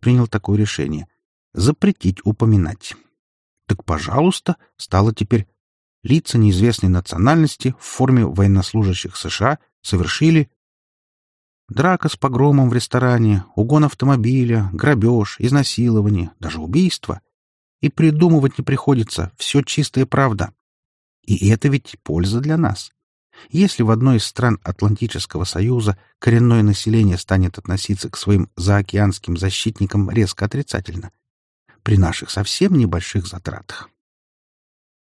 принял такое решение — запретить упоминать. Так, пожалуйста, стало теперь лица неизвестной национальности в форме военнослужащих США совершили драка с погромом в ресторане, угон автомобиля, грабеж, изнасилование, даже убийство. И придумывать не приходится, все чистая правда. И это ведь польза для нас. Если в одной из стран Атлантического Союза коренное население станет относиться к своим заокеанским защитникам резко отрицательно, при наших совсем небольших затратах.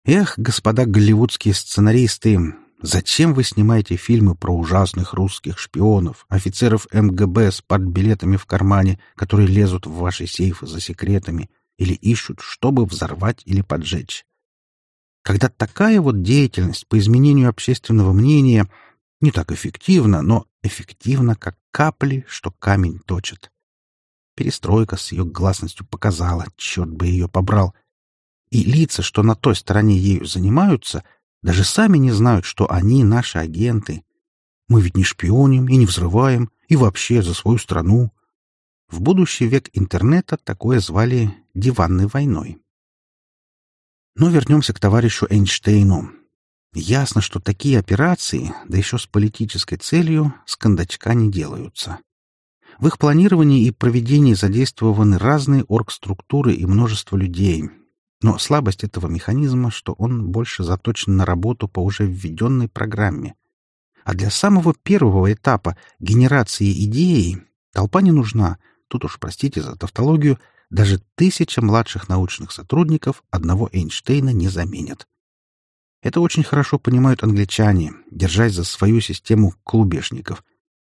Эх, господа голливудские сценаристы, зачем вы снимаете фильмы про ужасных русских шпионов, офицеров МГБ с партбилетами в кармане, которые лезут в ваши сейфы за секретами или ищут, чтобы взорвать или поджечь? Когда такая вот деятельность по изменению общественного мнения не так эффективна, но эффективна, как капли, что камень точит. Перестройка с ее гласностью показала, черт бы ее побрал. И лица, что на той стороне ею занимаются, даже сами не знают, что они наши агенты. Мы ведь не шпионим и не взрываем, и вообще за свою страну. В будущий век интернета такое звали «диванной войной». Но вернемся к товарищу Эйнштейну. Ясно, что такие операции, да еще с политической целью, с кондачка не делаются. В их планировании и проведении задействованы разные оргструктуры и множество людей. Но слабость этого механизма, что он больше заточен на работу по уже введенной программе. А для самого первого этапа генерации идеи толпа не нужна, тут уж простите за тавтологию, даже тысяча младших научных сотрудников одного Эйнштейна не заменят. Это очень хорошо понимают англичане, держась за свою систему клубешников,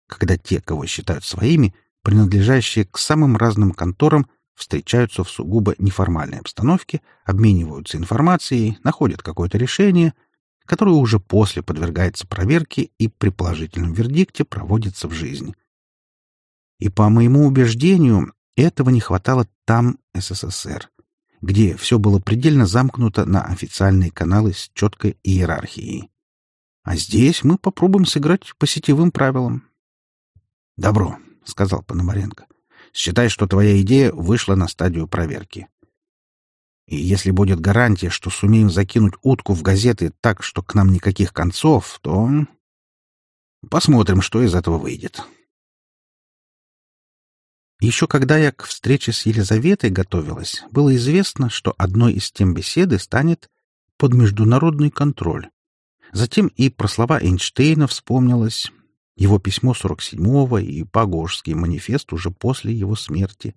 когда те, кого считают своими, принадлежащие к самым разным конторам, встречаются в сугубо неформальной обстановке, обмениваются информацией, находят какое-то решение, которое уже после подвергается проверке и при положительном вердикте проводится в жизнь. И по моему убеждению, этого не хватало там, СССР, где все было предельно замкнуто на официальные каналы с четкой иерархией. А здесь мы попробуем сыграть по сетевым правилам. «Добро», — сказал Пономаренко. «Считай, что твоя идея вышла на стадию проверки. И если будет гарантия, что сумеем закинуть утку в газеты так, что к нам никаких концов, то... Посмотрим, что из этого выйдет». Еще когда я к встрече с Елизаветой готовилась, было известно, что одной из тем беседы станет под международный контроль. Затем и про слова Эйнштейна вспомнилось, его письмо 47-го и Пагожский манифест уже после его смерти.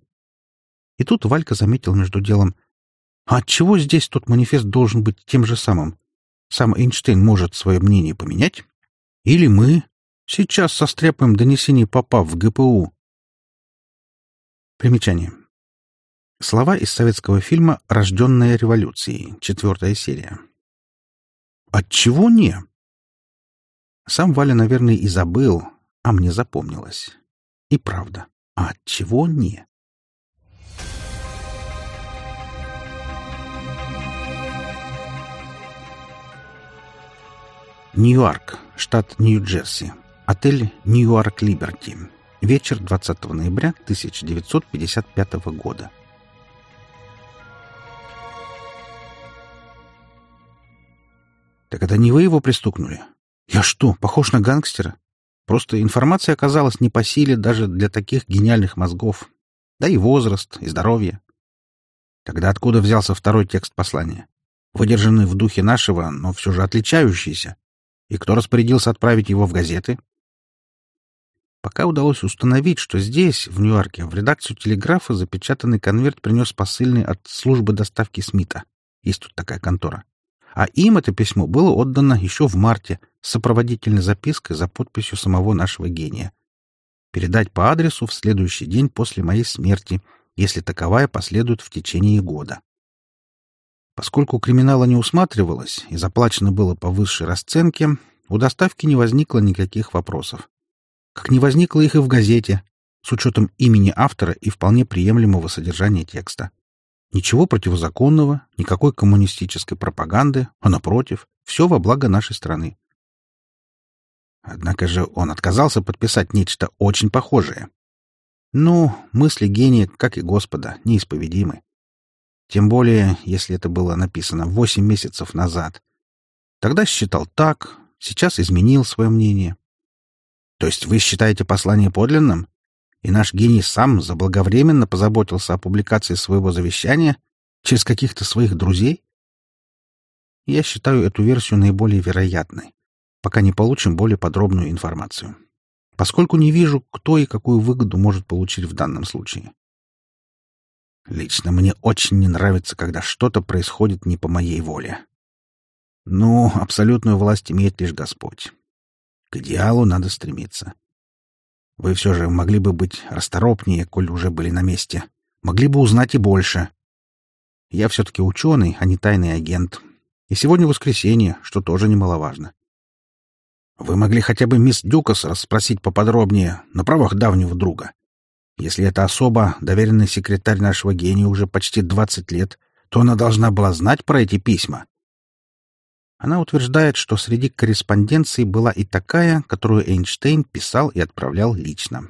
И тут Валька заметил между делом, а отчего здесь тот манифест должен быть тем же самым? Сам Эйнштейн может свое мнение поменять? Или мы сейчас состряпаем донесение попав в ГПУ, Примечание. Слова из советского фильма «Рожденная революцией», четвертая серия. Отчего не? Сам Валя, наверное, и забыл, а мне запомнилось. И правда, а отчего не? Нью-Йорк, штат Нью-Джерси. Отель «Нью-Йорк Либерти». Вечер 20 ноября 1955 года. Так это не вы его пристукнули? Я что, похож на гангстера? Просто информация оказалась не по силе даже для таких гениальных мозгов. Да и возраст, и здоровье. Тогда откуда взялся второй текст послания? Выдержанный в духе нашего, но все же отличающийся. И кто распорядился отправить его в газеты? Пока удалось установить, что здесь, в Нью-Йорке, в редакцию телеграфа запечатанный конверт принес посыльный от службы доставки Смита. Есть тут такая контора. А им это письмо было отдано еще в марте с сопроводительной запиской за подписью самого нашего гения. Передать по адресу в следующий день после моей смерти, если таковая последует в течение года. Поскольку криминала не усматривалось и заплачено было по высшей расценке, у доставки не возникло никаких вопросов как не возникло их и в газете, с учетом имени автора и вполне приемлемого содержания текста. Ничего противозаконного, никакой коммунистической пропаганды, а напротив, все во благо нашей страны. Однако же он отказался подписать нечто очень похожее. Ну, мысли гения, как и Господа, неисповедимы. Тем более, если это было написано восемь месяцев назад. Тогда считал так, сейчас изменил свое мнение. То есть вы считаете послание подлинным? И наш гений сам заблаговременно позаботился о публикации своего завещания через каких-то своих друзей? Я считаю эту версию наиболее вероятной, пока не получим более подробную информацию, поскольку не вижу, кто и какую выгоду может получить в данном случае. Лично мне очень не нравится, когда что-то происходит не по моей воле. Ну, абсолютную власть имеет лишь Господь. К идеалу надо стремиться. Вы все же могли бы быть расторопнее, коль уже были на месте. Могли бы узнать и больше. Я все-таки ученый, а не тайный агент. И сегодня воскресенье, что тоже немаловажно. Вы могли хотя бы мисс Дюкас расспросить поподробнее на правах давнего друга. Если эта особа — доверенный секретарь нашего гения уже почти двадцать лет, то она должна была знать про эти письма. Она утверждает, что среди корреспонденций была и такая, которую Эйнштейн писал и отправлял лично.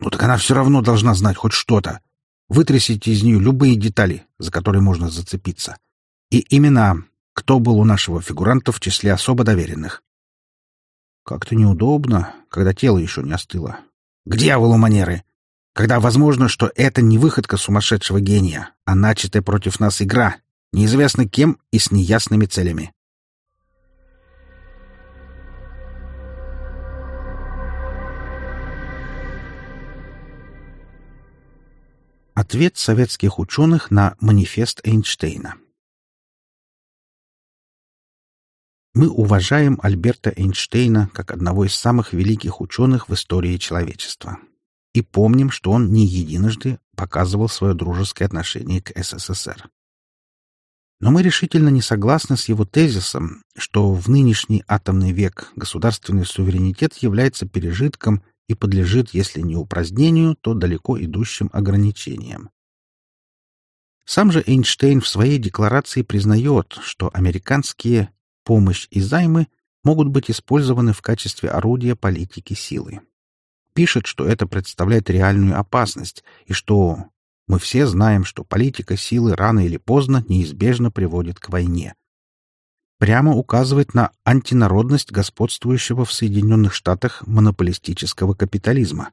Ну так она все равно должна знать хоть что-то. Вытрясите из нее любые детали, за которые можно зацепиться. И имена, кто был у нашего фигуранта в числе особо доверенных. Как-то неудобно, когда тело еще не остыло. К дьяволу манеры! Когда возможно, что это не выходка сумасшедшего гения, а начатая против нас игра, неизвестно кем и с неясными целями. Ответ советских ученых на манифест Эйнштейна Мы уважаем Альберта Эйнштейна как одного из самых великих ученых в истории человечества. И помним, что он не единожды показывал свое дружеское отношение к СССР. Но мы решительно не согласны с его тезисом, что в нынешний атомный век государственный суверенитет является пережитком и подлежит, если не упразднению, то далеко идущим ограничениям. Сам же Эйнштейн в своей декларации признает, что американские помощь и займы могут быть использованы в качестве орудия политики силы. Пишет, что это представляет реальную опасность и что мы все знаем, что политика силы рано или поздно неизбежно приводит к войне. Прямо указывает на антинародность господствующего в Соединенных Штатах монополистического капитализма.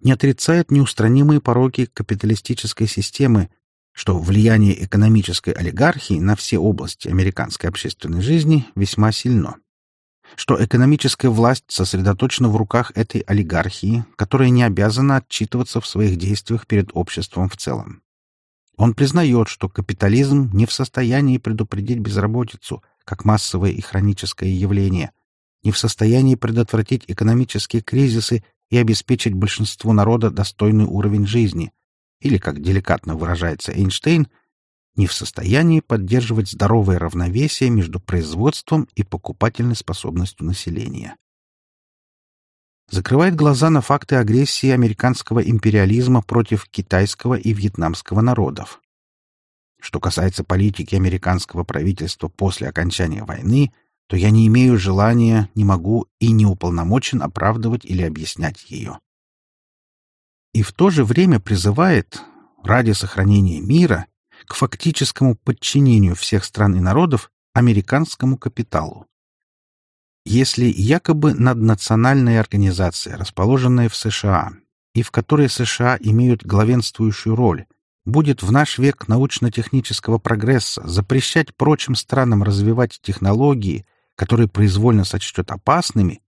Не отрицает неустранимые пороки капиталистической системы, что влияние экономической олигархии на все области американской общественной жизни весьма сильно. Что экономическая власть сосредоточена в руках этой олигархии, которая не обязана отчитываться в своих действиях перед обществом в целом. Он признает, что капитализм не в состоянии предупредить безработицу, как массовое и хроническое явление, не в состоянии предотвратить экономические кризисы и обеспечить большинству народа достойный уровень жизни – или, как деликатно выражается Эйнштейн, не в состоянии поддерживать здоровое равновесие между производством и покупательной способностью населения. Закрывает глаза на факты агрессии американского империализма против китайского и вьетнамского народов. Что касается политики американского правительства после окончания войны, то я не имею желания, не могу и не уполномочен оправдывать или объяснять ее и в то же время призывает, ради сохранения мира, к фактическому подчинению всех стран и народов американскому капиталу. Если якобы наднациональная организация, расположенная в США, и в которой США имеют главенствующую роль, будет в наш век научно-технического прогресса запрещать прочим странам развивать технологии, которые произвольно сочтет опасными,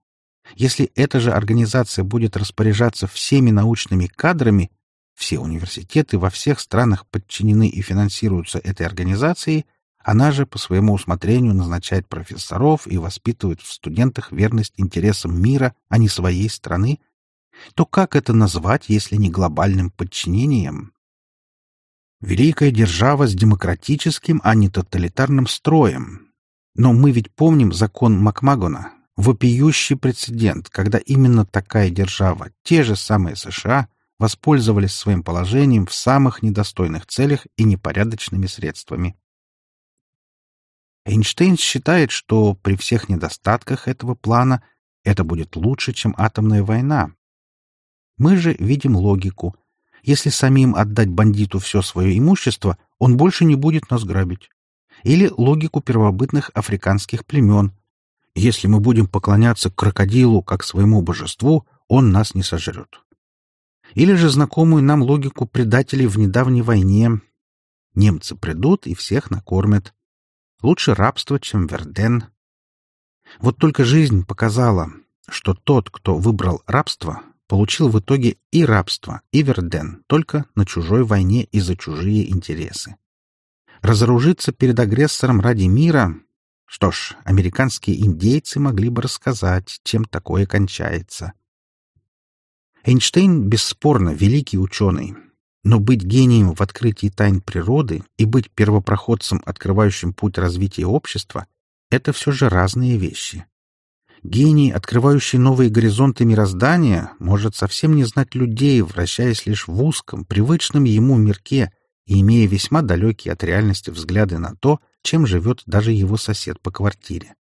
если эта же организация будет распоряжаться всеми научными кадрами, все университеты во всех странах подчинены и финансируются этой организацией, она же по своему усмотрению назначает профессоров и воспитывает в студентах верность интересам мира, а не своей страны, то как это назвать, если не глобальным подчинением? Великая держава с демократическим, а не тоталитарным строем. Но мы ведь помним закон Макмагона, Вопиющий прецедент, когда именно такая держава, те же самые США, воспользовались своим положением в самых недостойных целях и непорядочными средствами. Эйнштейн считает, что при всех недостатках этого плана это будет лучше, чем атомная война. Мы же видим логику. Если самим отдать бандиту все свое имущество, он больше не будет нас грабить. Или логику первобытных африканских племен. Если мы будем поклоняться крокодилу как своему божеству, он нас не сожрет. Или же знакомую нам логику предателей в недавней войне. Немцы придут и всех накормят. Лучше рабство, чем Верден. Вот только жизнь показала, что тот, кто выбрал рабство, получил в итоге и рабство, и Верден, только на чужой войне и за чужие интересы. Разоружиться перед агрессором ради мира... Что ж, американские индейцы могли бы рассказать, чем такое кончается. Эйнштейн, бесспорно, великий ученый, но быть гением в открытии тайн природы и быть первопроходцем, открывающим путь развития общества — это все же разные вещи. Гений, открывающий новые горизонты мироздания, может совсем не знать людей, вращаясь лишь в узком, привычном ему мирке и имея весьма далекие от реальности взгляды на то, чем живет даже его сосед по квартире.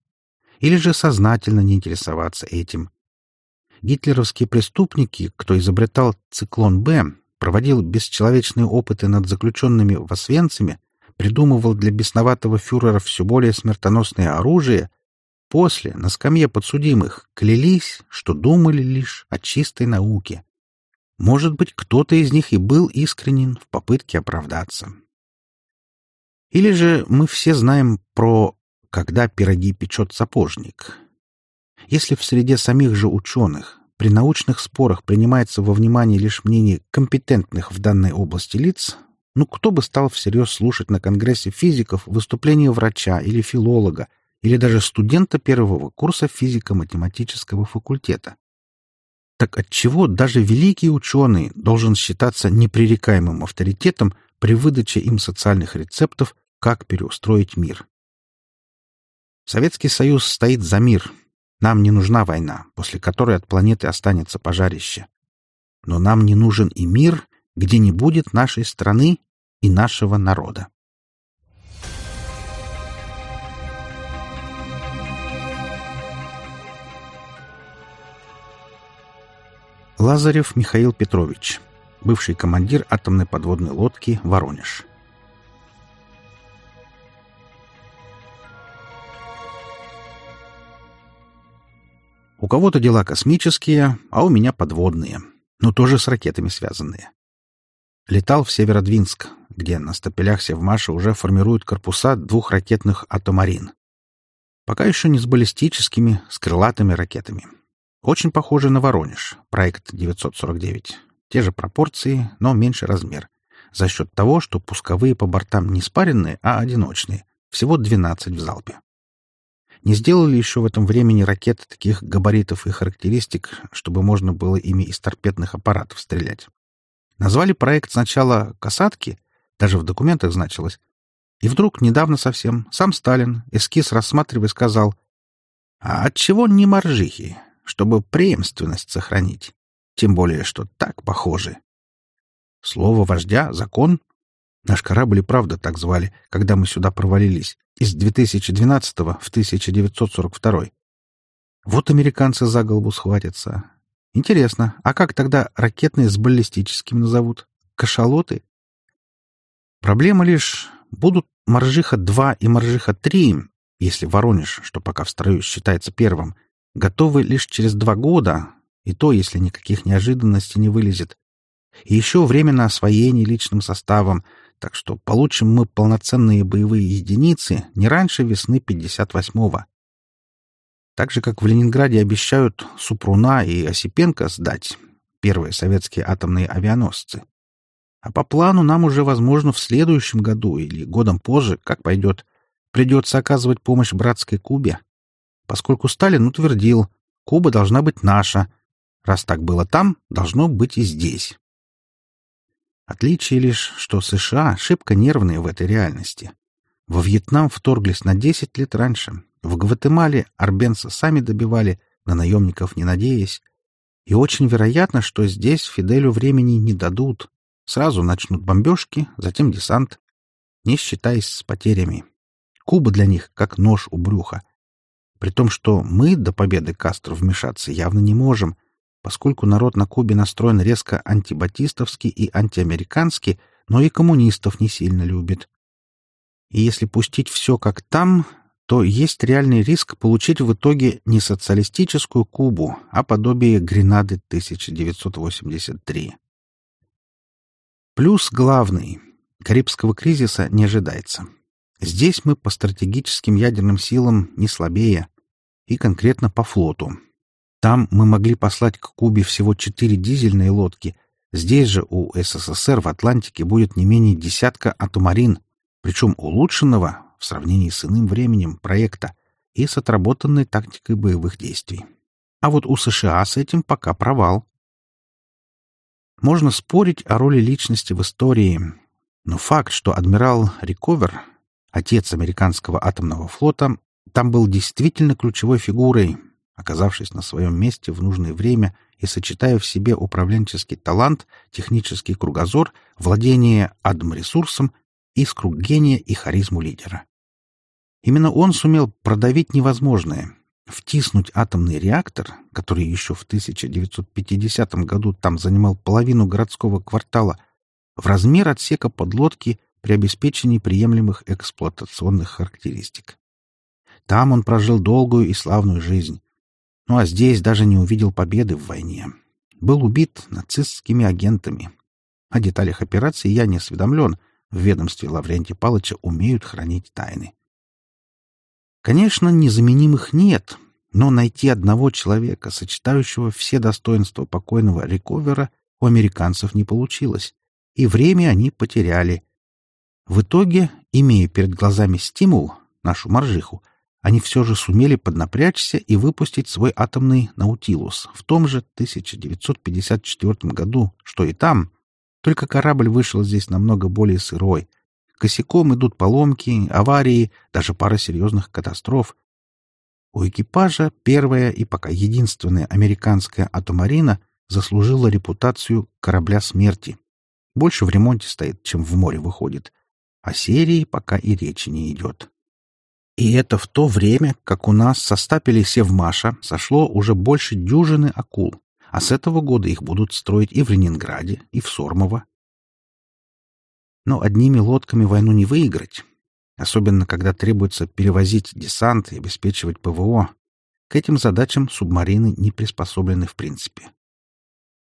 Или же сознательно не интересоваться этим. Гитлеровские преступники, кто изобретал циклон «Б», проводил бесчеловечные опыты над заключенными в Освенциме, придумывал для бесноватого фюрера все более смертоносное оружие — После, на скамье подсудимых, клялись, что думали лишь о чистой науке. Может быть, кто-то из них и был искренен в попытке оправдаться. Или же мы все знаем про «когда пироги печет сапожник». Если в среде самих же ученых при научных спорах принимается во внимание лишь мнение компетентных в данной области лиц, ну кто бы стал всерьез слушать на Конгрессе физиков выступление врача или филолога, или даже студента первого курса физико-математического факультета. Так отчего даже великий ученый должен считаться непререкаемым авторитетом при выдаче им социальных рецептов, как переустроить мир? Советский Союз стоит за мир. Нам не нужна война, после которой от планеты останется пожарище. Но нам не нужен и мир, где не будет нашей страны и нашего народа. Лазарев Михаил Петрович, бывший командир атомной подводной лодки «Воронеж». У кого-то дела космические, а у меня подводные, но тоже с ракетами связанные. Летал в Северодвинск, где на стапелях Севмаша уже формируют корпуса двух ракетных «Атомарин». Пока еще не с баллистическими, с крылатыми ракетами. Очень похоже на Воронеж, проект 949. Те же пропорции, но меньше размер. За счет того, что пусковые по бортам не спаренные, а одиночные. Всего 12 в залпе. Не сделали еще в этом времени ракет таких габаритов и характеристик, чтобы можно было ими из торпедных аппаратов стрелять. Назвали проект сначала «Касатки», даже в документах значилось. И вдруг, недавно совсем, сам Сталин, эскиз рассматривая, сказал, «А отчего не моржихи? чтобы преемственность сохранить. Тем более, что так похожи. Слово вождя — закон. Наш корабль и правда так звали, когда мы сюда провалились, из 2012 в 1942. Вот американцы за голову схватятся. Интересно, а как тогда ракетные с баллистическим назовут? Кашалоты? Проблема лишь, будут Моржиха-2 и Моржиха-3, если Воронеж, что пока в строю считается первым, готовы лишь через два года, и то, если никаких неожиданностей не вылезет. И еще время на освоение личным составом, так что получим мы полноценные боевые единицы не раньше весны 58-го. Так же, как в Ленинграде обещают Супруна и Осипенко сдать, первые советские атомные авианосцы. А по плану нам уже, возможно, в следующем году или годом позже, как пойдет, придется оказывать помощь братской Кубе поскольку Сталин утвердил, Куба должна быть наша. Раз так было там, должно быть и здесь. Отличие лишь, что США шибко нервные в этой реальности. Во Вьетнам вторглись на 10 лет раньше. В Гватемале арбенцы сами добивали, на наемников не надеясь. И очень вероятно, что здесь Фиделю времени не дадут. Сразу начнут бомбежки, затем десант, не считаясь с потерями. Куба для них как нож у брюха — при том, что мы до победы Кастро вмешаться явно не можем, поскольку народ на Кубе настроен резко антибатистовски и антиамерикански, но и коммунистов не сильно любит. И если пустить все как там, то есть реальный риск получить в итоге не социалистическую Кубу, а подобие Гренады 1983. Плюс главный. Карибского кризиса не ожидается. Здесь мы по стратегическим ядерным силам не слабее, и конкретно по флоту. Там мы могли послать к Кубе всего четыре дизельные лодки, здесь же у СССР в Атлантике будет не менее десятка атомарин, причем улучшенного в сравнении с иным временем проекта и с отработанной тактикой боевых действий. А вот у США с этим пока провал. Можно спорить о роли личности в истории, но факт, что адмирал Риковер, отец американского атомного флота, там был действительно ключевой фигурой, оказавшись на своем месте в нужное время и сочетая в себе управленческий талант, технический кругозор, владение адм-ресурсом, искру гения и харизму лидера. Именно он сумел продавить невозможное, втиснуть атомный реактор, который еще в 1950 году там занимал половину городского квартала, в размер отсека подлодки при обеспечении приемлемых эксплуатационных характеристик. Там он прожил долгую и славную жизнь. Ну а здесь даже не увидел победы в войне. Был убит нацистскими агентами. О деталях операции я не осведомлен. В ведомстве Лаврентия Палыча умеют хранить тайны. Конечно, незаменимых нет, но найти одного человека, сочетающего все достоинства покойного Рековера, у американцев не получилось, и время они потеряли. В итоге, имея перед глазами стимул, нашу моржиху, они все же сумели поднапрячься и выпустить свой атомный «Наутилус» в том же 1954 году, что и там, только корабль вышел здесь намного более сырой, Косяком идут поломки, аварии, даже пара серьезных катастроф. У экипажа первая и пока единственная американская атомарина заслужила репутацию корабля смерти. Больше в ремонте стоит, чем в море выходит. О серии пока и речи не идет. И это в то время, как у нас со стапелей Севмаша сошло уже больше дюжины акул, а с этого года их будут строить и в Ленинграде, и в Сормово, но одними лодками войну не выиграть, особенно когда требуется перевозить десант и обеспечивать ПВО. К этим задачам субмарины не приспособлены в принципе.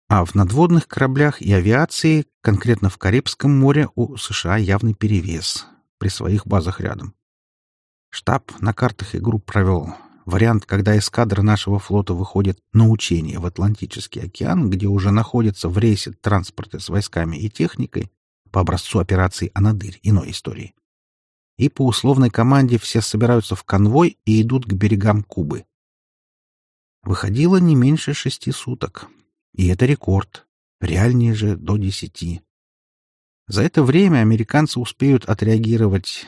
А в надводных кораблях и авиации, конкретно в Карибском море, у США явный перевес при своих базах рядом. Штаб на картах игру провел. Вариант, когда эскадра нашего флота выходит на учение в Атлантический океан, где уже находятся в рейсе транспорты с войсками и техникой, по образцу операции «Анадырь» иной истории. И по условной команде все собираются в конвой и идут к берегам Кубы. Выходило не меньше шести суток. И это рекорд. Реальнее же до десяти. За это время американцы успеют отреагировать.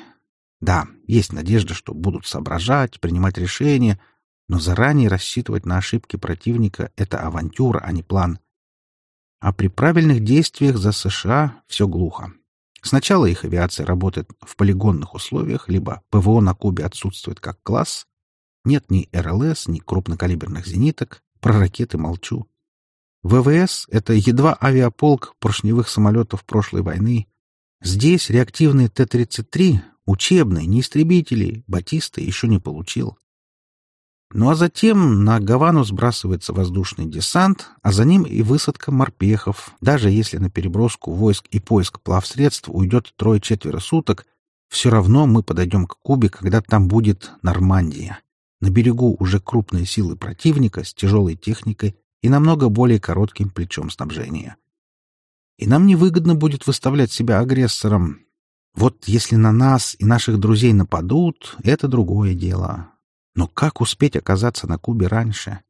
Да, есть надежда, что будут соображать, принимать решения, но заранее рассчитывать на ошибки противника — это авантюра, а не план а при правильных действиях за США все глухо. Сначала их авиация работает в полигонных условиях, либо ПВО на Кубе отсутствует как класс. Нет ни РЛС, ни крупнокалиберных зениток. Про ракеты молчу. ВВС — это едва авиаполк поршневых самолетов прошлой войны. Здесь реактивные Т-33, учебные, не истребители, Батиста еще не получил. Ну а затем на Гавану сбрасывается воздушный десант, а за ним и высадка морпехов. Даже если на переброску войск и поиск плавсредств уйдет трое-четверо суток, все равно мы подойдем к Кубе, когда там будет Нормандия. На берегу уже крупные силы противника с тяжелой техникой и намного более коротким плечом снабжения. И нам невыгодно будет выставлять себя агрессором. Вот если на нас и наших друзей нападут, это другое дело. Но как успеть оказаться на Кубе раньше?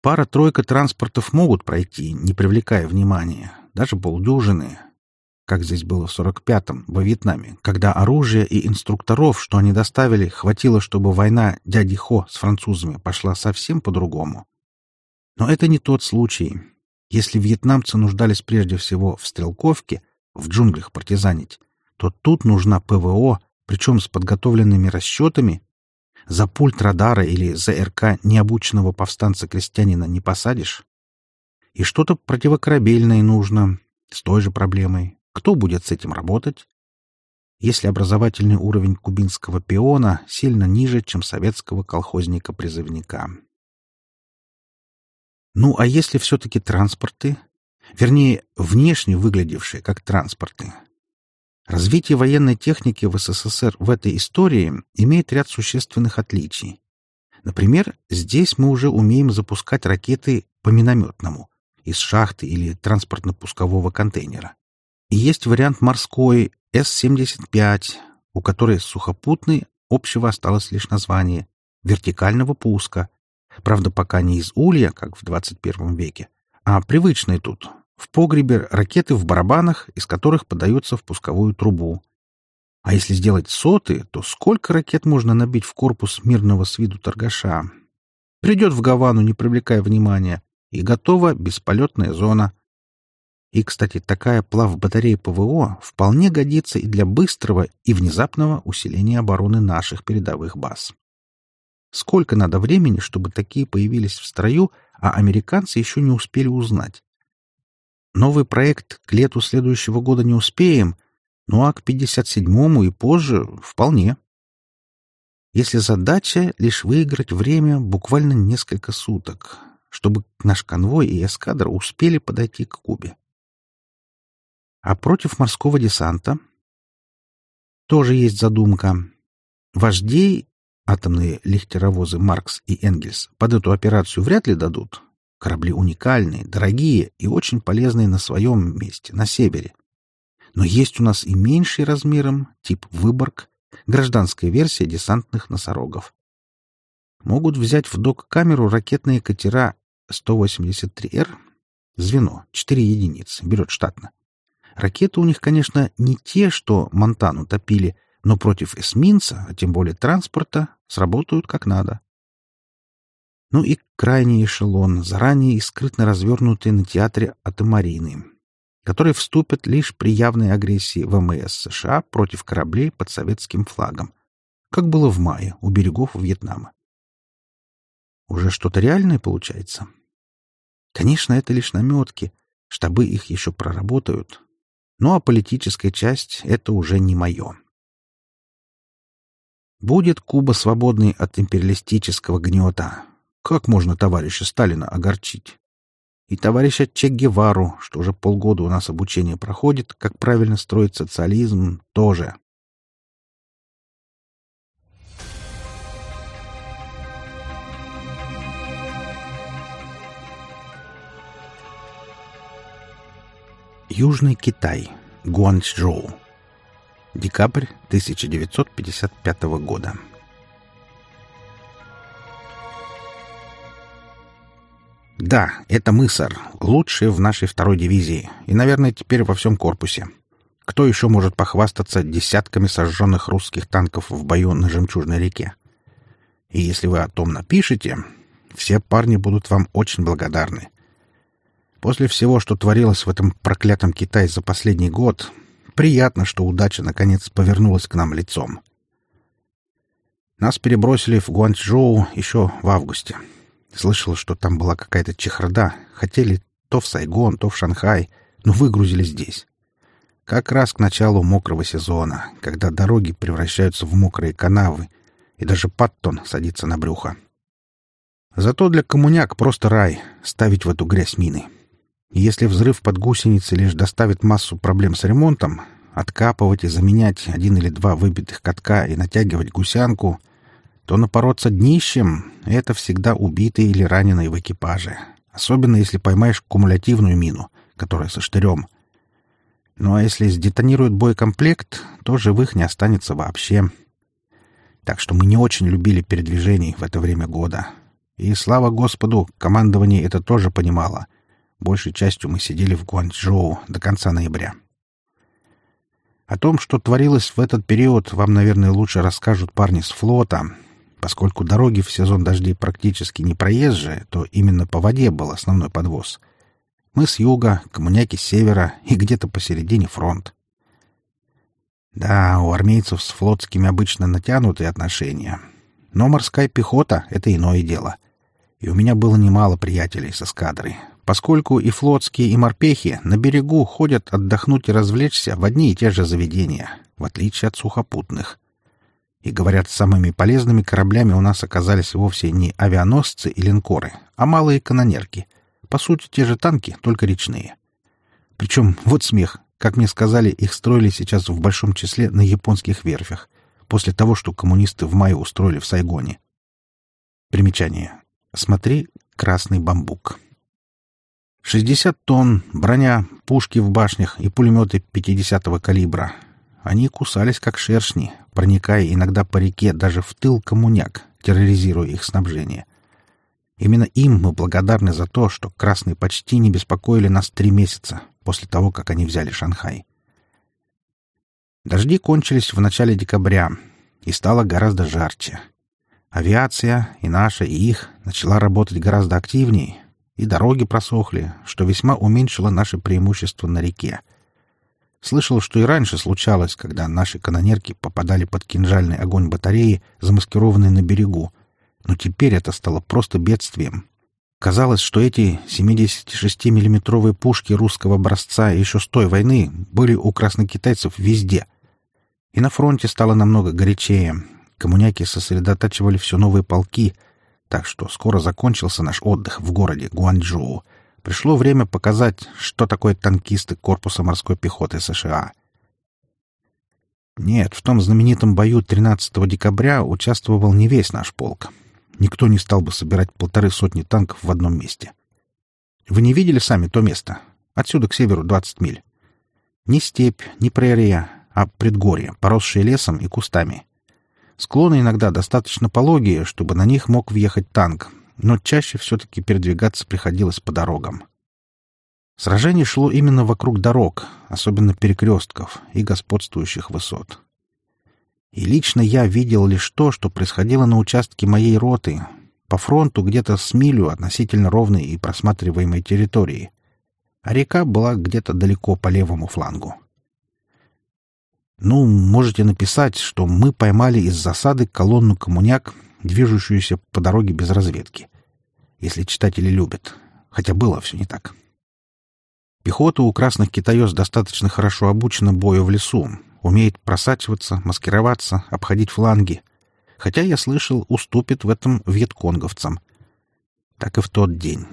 Пара-тройка транспортов могут пройти, не привлекая внимания, даже полдюжины, как здесь было в 45-м, во Вьетнаме, когда оружие и инструкторов, что они доставили, хватило, чтобы война дяди Хо с французами пошла совсем по-другому. Но это не тот случай. Если вьетнамцы нуждались прежде всего в стрелковке, в джунглях партизанить, то тут нужна ПВО, причем с подготовленными расчетами за пульт радара или ЗРК необученного повстанца-крестьянина не посадишь, И что-то противокорабельное нужно, с той же проблемой. Кто будет с этим работать? Если образовательный уровень кубинского пиона сильно ниже, чем советского колхозника-призывника. Ну, а если все-таки транспорты? Вернее, внешне выглядевшие как транспорты. Развитие военной техники в СССР в этой истории имеет ряд существенных отличий. Например, здесь мы уже умеем запускать ракеты по минометному, из шахты или транспортно-пускового контейнера. И есть вариант морской С-75, у которой сухопутный, общего осталось лишь название, вертикального пуска. Правда, пока не из улья, как в 21 веке, а привычные тут. В погребе ракеты в барабанах, из которых подаются в пусковую трубу. А если сделать соты, то сколько ракет можно набить в корпус мирного с виду торгаша? Придет в Гавану, не привлекая внимания, и готова бесполетная зона. И, кстати, такая плав-батарея ПВО вполне годится и для быстрого и внезапного усиления обороны наших передовых баз. Сколько надо времени, чтобы такие появились в строю, а американцы еще не успели узнать? Новый проект к лету следующего года не успеем, ну а к 57-му и позже вполне. Если задача — лишь выиграть время буквально несколько суток, чтобы наш конвой и эскадра успели подойти к Кубе. А против морского десанта тоже есть задумка. Вождей, атомные лихтеровозы Маркс и Энгельс, под эту операцию вряд ли дадут, Корабли уникальные, дорогие и очень полезные на своем месте, на севере. Но есть у нас и меньший размером, тип «Выборг», гражданская версия десантных носорогов. Могут взять в док-камеру ракетные катера 183Р, звено, 4 единицы, берет штатно. Ракеты у них, конечно, не те, что Монтану топили, но против эсминца, а тем более транспорта, сработают как надо ну и крайний эшелон, заранее и скрытно развернутый на театре Атомарины, которые вступят лишь при явной агрессии ВМС США против кораблей под советским флагом, как было в мае у берегов Вьетнама. Уже что-то реальное получается? Конечно, это лишь наметки, штабы их еще проработают. Ну а политическая часть — это уже не мое. Будет Куба свободной от империалистического гнета, как можно товарища Сталина огорчить? И товарища Че Гевару, что уже полгода у нас обучение проходит, как правильно строить социализм, тоже. Южный Китай. Гуанчжоу. Декабрь 1955 года. Да, это мы, сэр. Лучшие в нашей второй дивизии. И, наверное, теперь во всем корпусе. Кто еще может похвастаться десятками сожженных русских танков в бою на Жемчужной реке? И если вы о том напишете, все парни будут вам очень благодарны. После всего, что творилось в этом проклятом Китае за последний год, приятно, что удача наконец повернулась к нам лицом. Нас перебросили в Гуанчжоу еще в августе. Слышал, что там была какая-то чехарда. Хотели то в Сайгон, то в Шанхай, но выгрузили здесь. Как раз к началу мокрого сезона, когда дороги превращаются в мокрые канавы, и даже Паттон садится на брюхо. Зато для коммуняк просто рай — ставить в эту грязь мины. И если взрыв под гусеницей лишь доставит массу проблем с ремонтом, откапывать и заменять один или два выбитых катка и натягивать гусянку — то напороться днищем — это всегда убитый или раненый в экипаже, особенно если поймаешь кумулятивную мину, которая со штырем. Ну а если сдетонирует боекомплект, то живых не останется вообще. Так что мы не очень любили передвижений в это время года. И, слава Господу, командование это тоже понимало. Большей частью мы сидели в Гуанчжоу до конца ноября. О том, что творилось в этот период, вам, наверное, лучше расскажут парни с флота, Поскольку дороги в сезон дождей практически не проезжие, то именно по воде был основной подвоз. Мы с юга, коммуняки с севера и где-то посередине фронт. Да, у армейцев с флотскими обычно натянутые отношения. Но морская пехота — это иное дело. И у меня было немало приятелей со эскадрой, поскольку и флотские, и морпехи на берегу ходят отдохнуть и развлечься в одни и те же заведения, в отличие от сухопутных. И, говорят, самыми полезными кораблями у нас оказались вовсе не авианосцы и линкоры, а малые канонерки. По сути, те же танки, только речные. Причем, вот смех, как мне сказали, их строили сейчас в большом числе на японских верфях, после того, что коммунисты в мае устроили в Сайгоне. Примечание. Смотри «Красный бамбук». 60 тонн, броня, пушки в башнях и пулеметы 50-го калибра. Они кусались, как шершни, проникая иногда по реке даже в тыл коммуняк, терроризируя их снабжение. Именно им мы благодарны за то, что красные почти не беспокоили нас три месяца после того, как они взяли Шанхай. Дожди кончились в начале декабря, и стало гораздо жарче. Авиация, и наша, и их, начала работать гораздо активнее, и дороги просохли, что весьма уменьшило наше преимущество на реке. Слышал, что и раньше случалось, когда наши канонерки попадали под кинжальный огонь батареи, замаскированные на берегу, но теперь это стало просто бедствием. Казалось, что эти 76-миллиметровые пушки русского образца еще с той войны были у краснокитайцев везде. И на фронте стало намного горячее. Коммуняки сосредотачивали все новые полки — так что скоро закончился наш отдых в городе Гуанчжоу. Пришло время показать, что такое танкисты корпуса морской пехоты США. Нет, в том знаменитом бою 13 декабря участвовал не весь наш полк. Никто не стал бы собирать полторы сотни танков в одном месте. Вы не видели сами то место? Отсюда к северу 20 миль. Ни степь, ни прерия, а предгорье, поросшее лесом и кустами. Склоны иногда достаточно пологие, чтобы на них мог въехать танк, но чаще все-таки передвигаться приходилось по дорогам. Сражение шло именно вокруг дорог, особенно перекрестков и господствующих высот. И лично я видел лишь то, что происходило на участке моей роты, по фронту где-то с милю относительно ровной и просматриваемой территории, а река была где-то далеко по левому флангу. Ну, можете написать, что мы поймали из засады колонну коммуняк, движущуюся по дороге без разведки. Если читатели любят. Хотя было все не так. Пехота у красных китаёс достаточно хорошо обучена бою в лесу, умеет просачиваться, маскироваться, обходить фланги. Хотя, я слышал, уступит в этом вьетконговцам. Так и в тот день.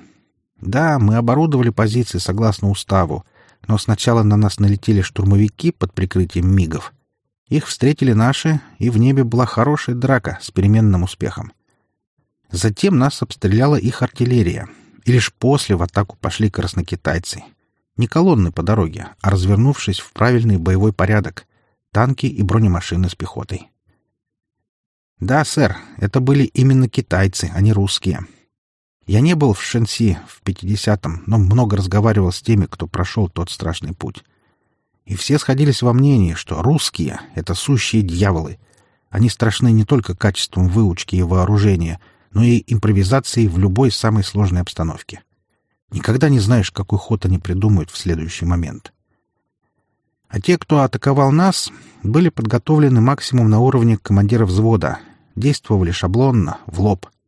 Да, мы оборудовали позиции согласно уставу, но сначала на нас налетели штурмовики под прикрытием мигов. Их встретили наши, и в небе была хорошая драка с переменным успехом. Затем нас обстреляла их артиллерия, и лишь после в атаку пошли краснокитайцы. Не колонны по дороге, а развернувшись в правильный боевой порядок — танки и бронемашины с пехотой. Да, сэр, это были именно китайцы, а не русские. Я не был в Шенси в 50-м, но много разговаривал с теми, кто прошел тот страшный путь. И все сходились во мнении, что русские — это сущие дьяволы. Они страшны не только качеством выучки и вооружения, но и импровизацией в любой самой сложной обстановке. Никогда не знаешь, какой ход они придумают в следующий момент. А те, кто атаковал нас, были подготовлены максимум на уровне командира взвода, действовали шаблонно, в лоб —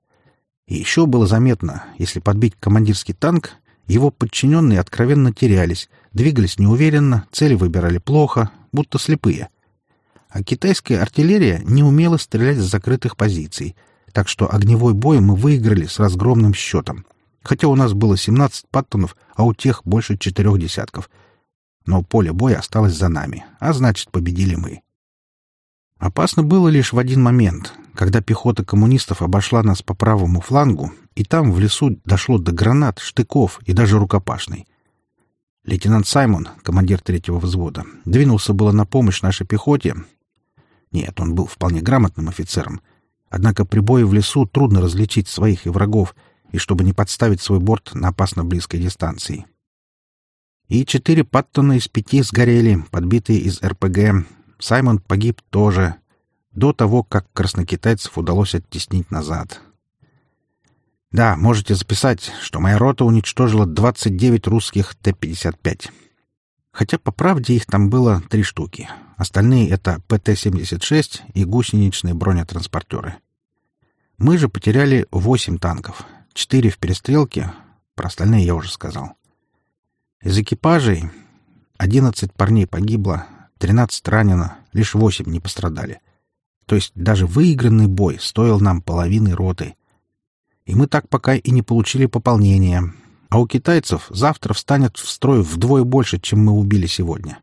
и еще было заметно, если подбить командирский танк, его подчиненные откровенно терялись, двигались неуверенно, цели выбирали плохо, будто слепые. А китайская артиллерия не умела стрелять с закрытых позиций, так что огневой бой мы выиграли с разгромным счетом. Хотя у нас было 17 паттонов, а у тех больше четырех десятков. Но поле боя осталось за нами, а значит, победили мы. Опасно было лишь в один момент, когда пехота коммунистов обошла нас по правому флангу, и там в лесу дошло до гранат, штыков и даже рукопашной. Лейтенант Саймон, командир третьего взвода, двинулся было на помощь нашей пехоте. Нет, он был вполне грамотным офицером. Однако при бое в лесу трудно различить своих и врагов, и чтобы не подставить свой борт на опасно близкой дистанции. И четыре паттона из пяти сгорели, подбитые из РПГ. Саймон погиб тоже, до того, как краснокитайцев удалось оттеснить назад. Да, можете записать, что моя рота уничтожила 29 русских Т-55. Хотя, по правде, их там было три штуки. Остальные — это ПТ-76 и гусеничные бронетранспортеры. Мы же потеряли 8 танков. 4 в перестрелке. Про остальные я уже сказал. Из экипажей одиннадцать парней погибло, тринадцать ранено, лишь восемь не пострадали. То есть даже выигранный бой стоил нам половины роты. И мы так пока и не получили пополнения. А у китайцев завтра встанет в строй вдвое больше, чем мы убили сегодня.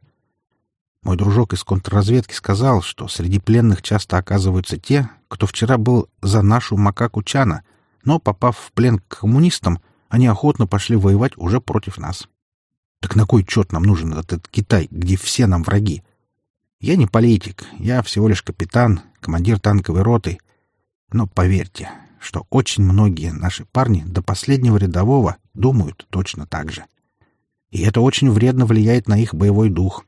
Мой дружок из контрразведки сказал, что среди пленных часто оказываются те, кто вчера был за нашу макаку Чана, но, попав в плен к коммунистам, они охотно пошли воевать уже против нас. Так на кой черт нам нужен этот Китай, где все нам враги? Я не политик, я всего лишь капитан, командир танковой роты. Но поверьте, что очень многие наши парни до последнего рядового думают точно так же. И это очень вредно влияет на их боевой дух.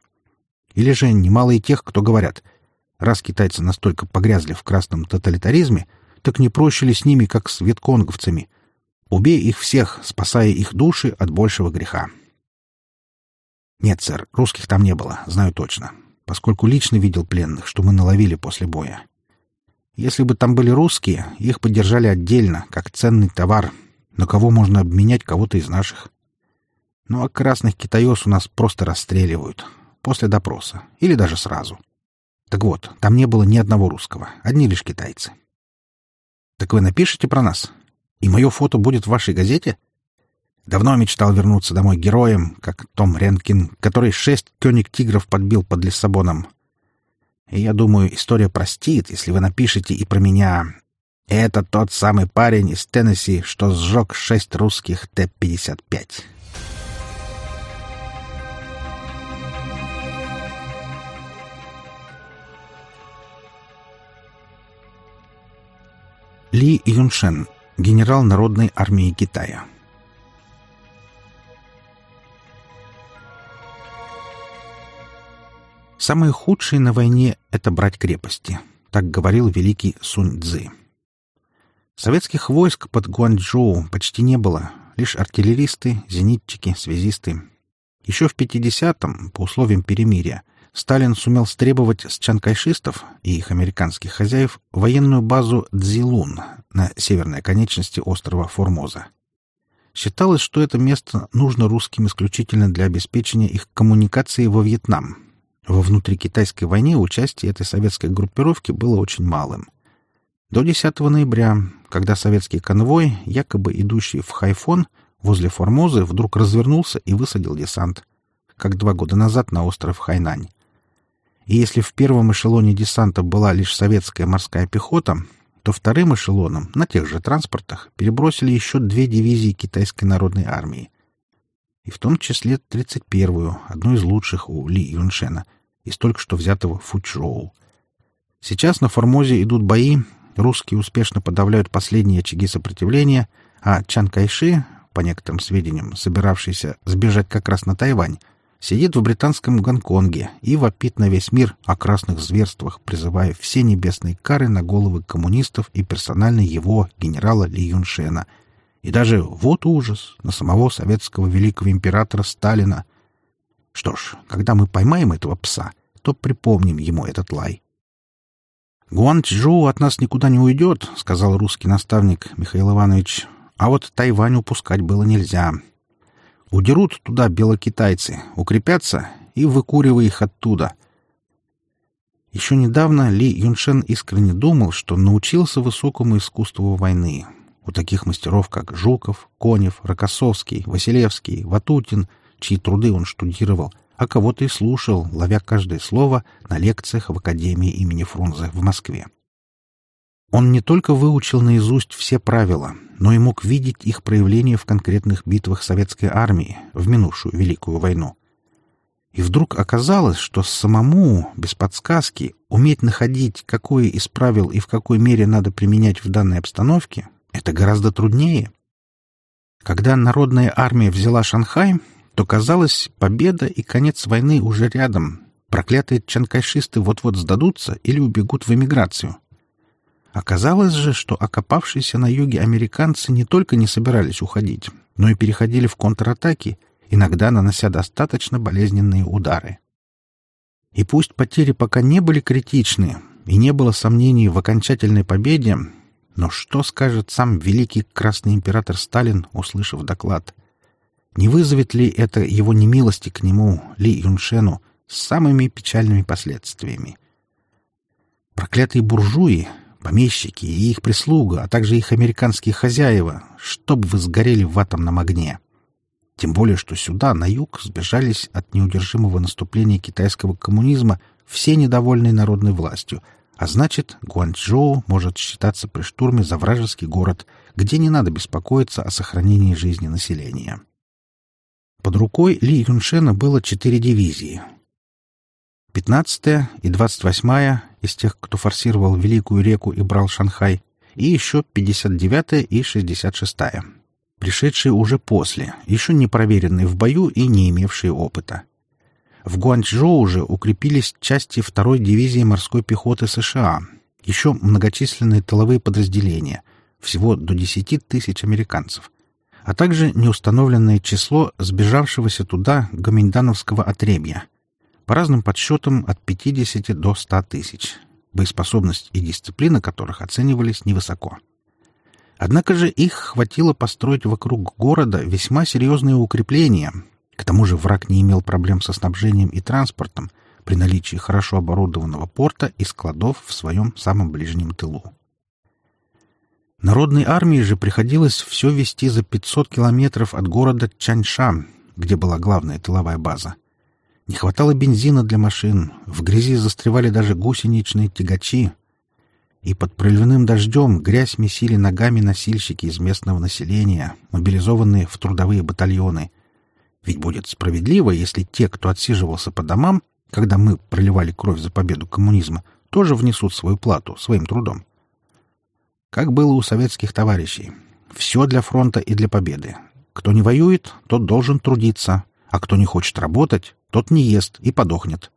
Или же немало и тех, кто говорят, раз китайцы настолько погрязли в красном тоталитаризме, так не проще ли с ними, как с ветконговцами? Убей их всех, спасая их души от большего греха. Нет, сэр, русских там не было, знаю точно, поскольку лично видел пленных, что мы наловили после боя. Если бы там были русские, их поддержали отдельно, как ценный товар, на кого можно обменять кого-то из наших. Ну а красных китаёс у нас просто расстреливают. После допроса. Или даже сразу. Так вот, там не было ни одного русского. Одни лишь китайцы. Так вы напишите про нас? И мое фото будет в вашей газете? Давно мечтал вернуться домой героем, как Том Ренкин, который шесть кёник-тигров подбил под Лиссабоном. И я думаю, история простит, если вы напишете и про меня. Это тот самый парень из Теннесси, что сжег шесть русских Т-55. Ли Юншен, генерал Народной армии Китая. Самое худшее на войне — это брать крепости. Так говорил великий Сунь Цзы. Советских войск под Гуанчжоу почти не было, лишь артиллеристы, зенитчики, связисты. Еще в 50-м, по условиям перемирия, Сталин сумел стребовать с чанкайшистов и их американских хозяев военную базу Цзилун на северной конечности острова Формоза. Считалось, что это место нужно русским исключительно для обеспечения их коммуникации во Вьетнам, во внутрикитайской войне участие этой советской группировки было очень малым. До 10 ноября, когда советский конвой, якобы идущий в Хайфон, возле Формозы, вдруг развернулся и высадил десант, как два года назад на остров Хайнань. И если в первом эшелоне десанта была лишь советская морская пехота, то вторым эшелоном на тех же транспортах перебросили еще две дивизии китайской народной армии — и в том числе 31-ю, одну из лучших у Ли Юншена, из только что взятого Фучжоу. Сейчас на Формозе идут бои, русские успешно подавляют последние очаги сопротивления, а Чан Кайши, по некоторым сведениям, собиравшийся сбежать как раз на Тайвань, сидит в британском Гонконге и вопит на весь мир о красных зверствах, призывая все небесные кары на головы коммунистов и персонально его, генерала Ли Юншена — и даже, вот ужас, на самого советского великого императора Сталина. Что ж, когда мы поймаем этого пса, то припомним ему этот лай. «Гуанчжоу от нас никуда не уйдет», — сказал русский наставник Михаил Иванович. «А вот Тайвань упускать было нельзя. Удерут туда белокитайцы, укрепятся и выкуривай их оттуда». Еще недавно Ли Юншен искренне думал, что научился высокому искусству войны, у таких мастеров, как Жуков, Конев, Рокоссовский, Василевский, Ватутин, чьи труды он штудировал, а кого-то и слушал, ловя каждое слово на лекциях в Академии имени Фрунзе в Москве. Он не только выучил наизусть все правила, но и мог видеть их проявление в конкретных битвах советской армии в минувшую Великую войну. И вдруг оказалось, что самому, без подсказки, уметь находить, какое из правил и в какой мере надо применять в данной обстановке, это гораздо труднее. Когда народная армия взяла Шанхай, то казалось, победа и конец войны уже рядом. Проклятые чанкайшисты вот-вот сдадутся или убегут в эмиграцию. Оказалось же, что окопавшиеся на юге американцы не только не собирались уходить, но и переходили в контратаки, иногда нанося достаточно болезненные удары. И пусть потери пока не были критичны, и не было сомнений в окончательной победе, но что скажет сам великий красный император Сталин, услышав доклад — Не вызовет ли это его немилости к нему, Ли Юншену, с самыми печальными последствиями? Проклятые буржуи, помещики и их прислуга, а также их американские хозяева, чтоб вы сгорели в атомном огне. Тем более, что сюда, на юг, сбежались от неудержимого наступления китайского коммунизма все недовольные народной властью, а значит, Гуанчжоу может считаться при штурме за вражеский город, где не надо беспокоиться о сохранении жизни населения. Под рукой Ли Юншена было четыре дивизии. 15-я и 28-я из тех, кто форсировал Великую реку и брал Шанхай, и еще 59-я и 66-я, пришедшие уже после, еще не проверенные в бою и не имевшие опыта. В Гуанчжоу уже укрепились части второй дивизии морской пехоты США, еще многочисленные тыловые подразделения, всего до 10 тысяч американцев, а также неустановленное число сбежавшегося туда гоминдановского отребья, по разным подсчетам от 50 до 100 тысяч, боеспособность и дисциплина которых оценивались невысоко. Однако же их хватило построить вокруг города весьма серьезные укрепления. К тому же враг не имел проблем со снабжением и транспортом при наличии хорошо оборудованного порта и складов в своем самом ближнем тылу. Народной армии же приходилось все вести за 500 километров от города Чаньша, где была главная тыловая база. Не хватало бензина для машин, в грязи застревали даже гусеничные тягачи, и под проливным дождем грязь месили ногами носильщики из местного населения, мобилизованные в трудовые батальоны. Ведь будет справедливо, если те, кто отсиживался по домам, когда мы проливали кровь за победу коммунизма, тоже внесут свою плату своим трудом. Как было у советских товарищей. Все для фронта и для победы. Кто не воюет, тот должен трудиться, а кто не хочет работать, тот не ест и подохнет.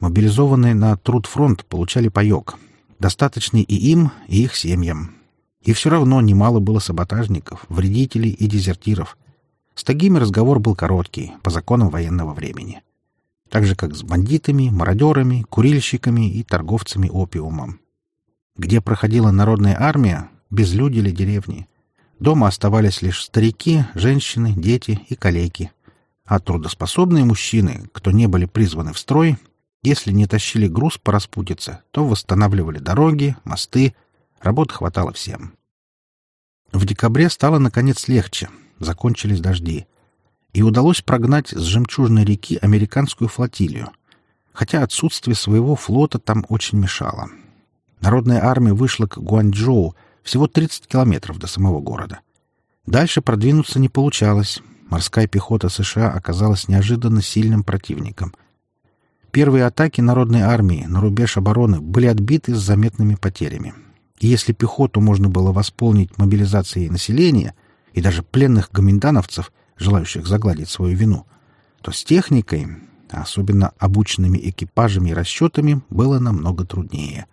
Мобилизованные на труд фронт получали паек, достаточный и им, и их семьям. И все равно немало было саботажников, вредителей и дезертиров. С такими разговор был короткий, по законам военного времени. Так же, как с бандитами, мародерами, курильщиками и торговцами опиумом. Где проходила народная армия, безлюдили деревни. Дома оставались лишь старики, женщины, дети и калеки. А трудоспособные мужчины, кто не были призваны в строй, если не тащили груз по распутице, то восстанавливали дороги, мосты. Работы хватало всем. В декабре стало, наконец, легче. Закончились дожди. И удалось прогнать с жемчужной реки американскую флотилию. Хотя отсутствие своего флота там очень мешало. Народная армия вышла к Гуанчжоу, всего 30 километров до самого города. Дальше продвинуться не получалось. Морская пехота США оказалась неожиданно сильным противником — Первые атаки народной армии на рубеж обороны были отбиты с заметными потерями. И если пехоту можно было восполнить мобилизацией населения и даже пленных гоминдановцев, желающих загладить свою вину, то с техникой, особенно обученными экипажами и расчетами, было намного труднее.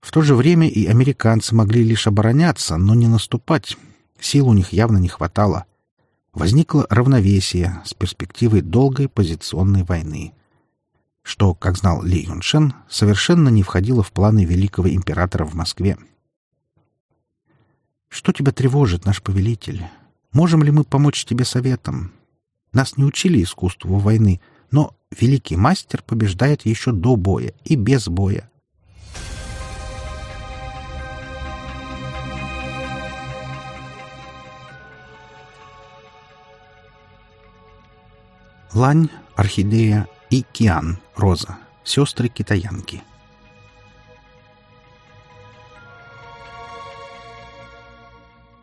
В то же время и американцы могли лишь обороняться, но не наступать. Сил у них явно не хватало. Возникло равновесие с перспективой долгой позиционной войны что, как знал Ли Юншен, совершенно не входило в планы великого императора в Москве. «Что тебя тревожит, наш повелитель? Можем ли мы помочь тебе советом? Нас не учили искусству войны, но великий мастер побеждает еще до боя и без боя. Лань, орхидея и Киан, Роза, сестры-китаянки.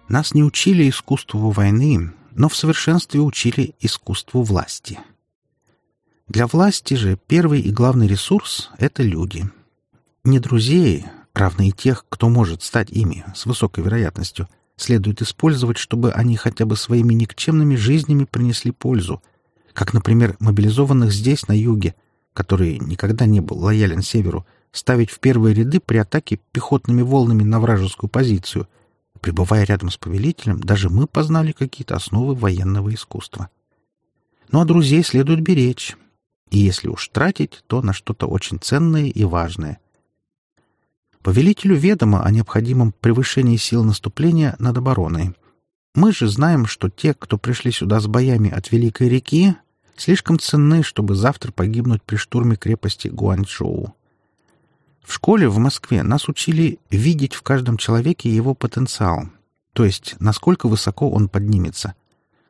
Нас не учили искусству войны, но в совершенстве учили искусству власти. Для власти же первый и главный ресурс — это люди. Не друзей, равные тех, кто может стать ими с высокой вероятностью, следует использовать, чтобы они хотя бы своими никчемными жизнями принесли пользу — как, например, мобилизованных здесь, на юге, который никогда не был лоялен северу, ставить в первые ряды при атаке пехотными волнами на вражескую позицию. Пребывая рядом с повелителем, даже мы познали какие-то основы военного искусства. Ну а друзей следует беречь. И если уж тратить, то на что-то очень ценное и важное. Повелителю ведомо о необходимом превышении сил наступления над обороной — Мы же знаем, что те, кто пришли сюда с боями от Великой реки, слишком ценны, чтобы завтра погибнуть при штурме крепости Гуанчжоу. В школе в Москве нас учили видеть в каждом человеке его потенциал, то есть насколько высоко он поднимется.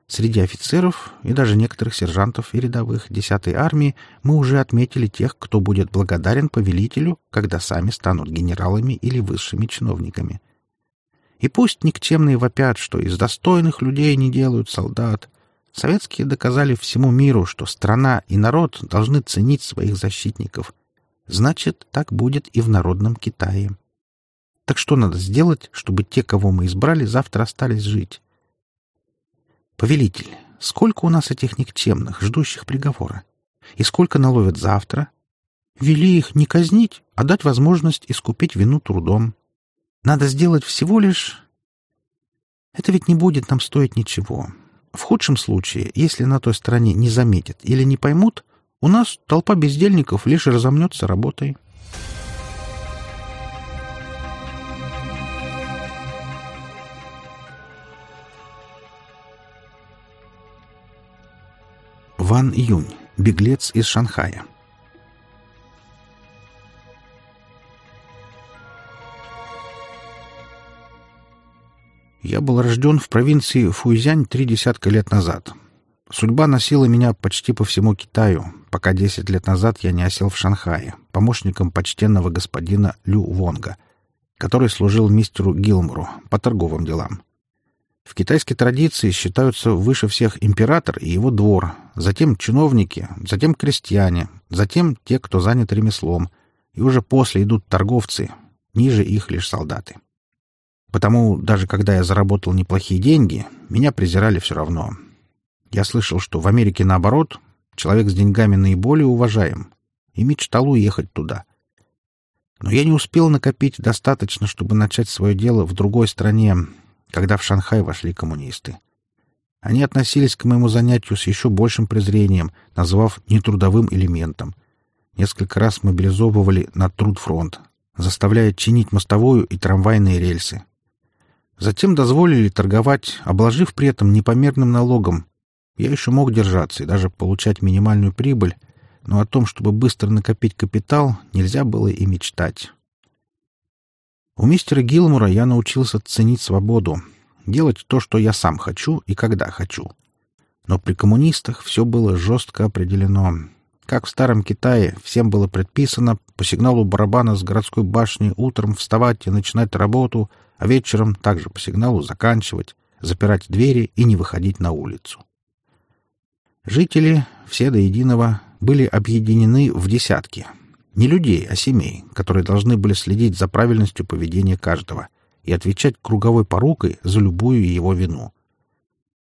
Среди офицеров и даже некоторых сержантов и рядовых 10-й армии мы уже отметили тех, кто будет благодарен повелителю, когда сами станут генералами или высшими чиновниками. И пусть никчемные вопят, что из достойных людей не делают солдат, советские доказали всему миру, что страна и народ должны ценить своих защитников. Значит, так будет и в народном Китае. Так что надо сделать, чтобы те, кого мы избрали, завтра остались жить? Повелитель, сколько у нас этих никчемных, ждущих приговора? И сколько наловят завтра? Вели их не казнить, а дать возможность искупить вину трудом. Надо сделать всего лишь... Это ведь не будет нам стоить ничего. В худшем случае, если на той стороне не заметят или не поймут, у нас толпа бездельников лишь разомнется работой. Ван Юнь, беглец из Шанхая. Я был рожден в провинции Фуйзянь три десятка лет назад. Судьба носила меня почти по всему Китаю, пока десять лет назад я не осел в Шанхае, помощником почтенного господина Лю Вонга, который служил мистеру Гилмору по торговым делам. В китайской традиции считаются выше всех император и его двор, затем чиновники, затем крестьяне, затем те, кто занят ремеслом, и уже после идут торговцы, ниже их лишь солдаты. Потому даже когда я заработал неплохие деньги, меня презирали все равно. Я слышал, что в Америке наоборот, человек с деньгами наиболее уважаем, и мечтал уехать туда. Но я не успел накопить достаточно, чтобы начать свое дело в другой стране, когда в Шанхай вошли коммунисты. Они относились к моему занятию с еще большим презрением, назвав нетрудовым элементом. Несколько раз мобилизовывали на трудфронт, заставляя чинить мостовую и трамвайные рельсы, Затем дозволили торговать, обложив при этом непомерным налогом. Я еще мог держаться и даже получать минимальную прибыль, но о том, чтобы быстро накопить капитал, нельзя было и мечтать. У мистера Гилмура я научился ценить свободу, делать то, что я сам хочу и когда хочу. Но при коммунистах все было жестко определено. Как в Старом Китае, всем было предписано по сигналу барабана с городской башни утром вставать и начинать работу — а вечером также по сигналу заканчивать, запирать двери и не выходить на улицу. Жители, все до единого, были объединены в десятки. Не людей, а семей, которые должны были следить за правильностью поведения каждого и отвечать круговой порукой за любую его вину.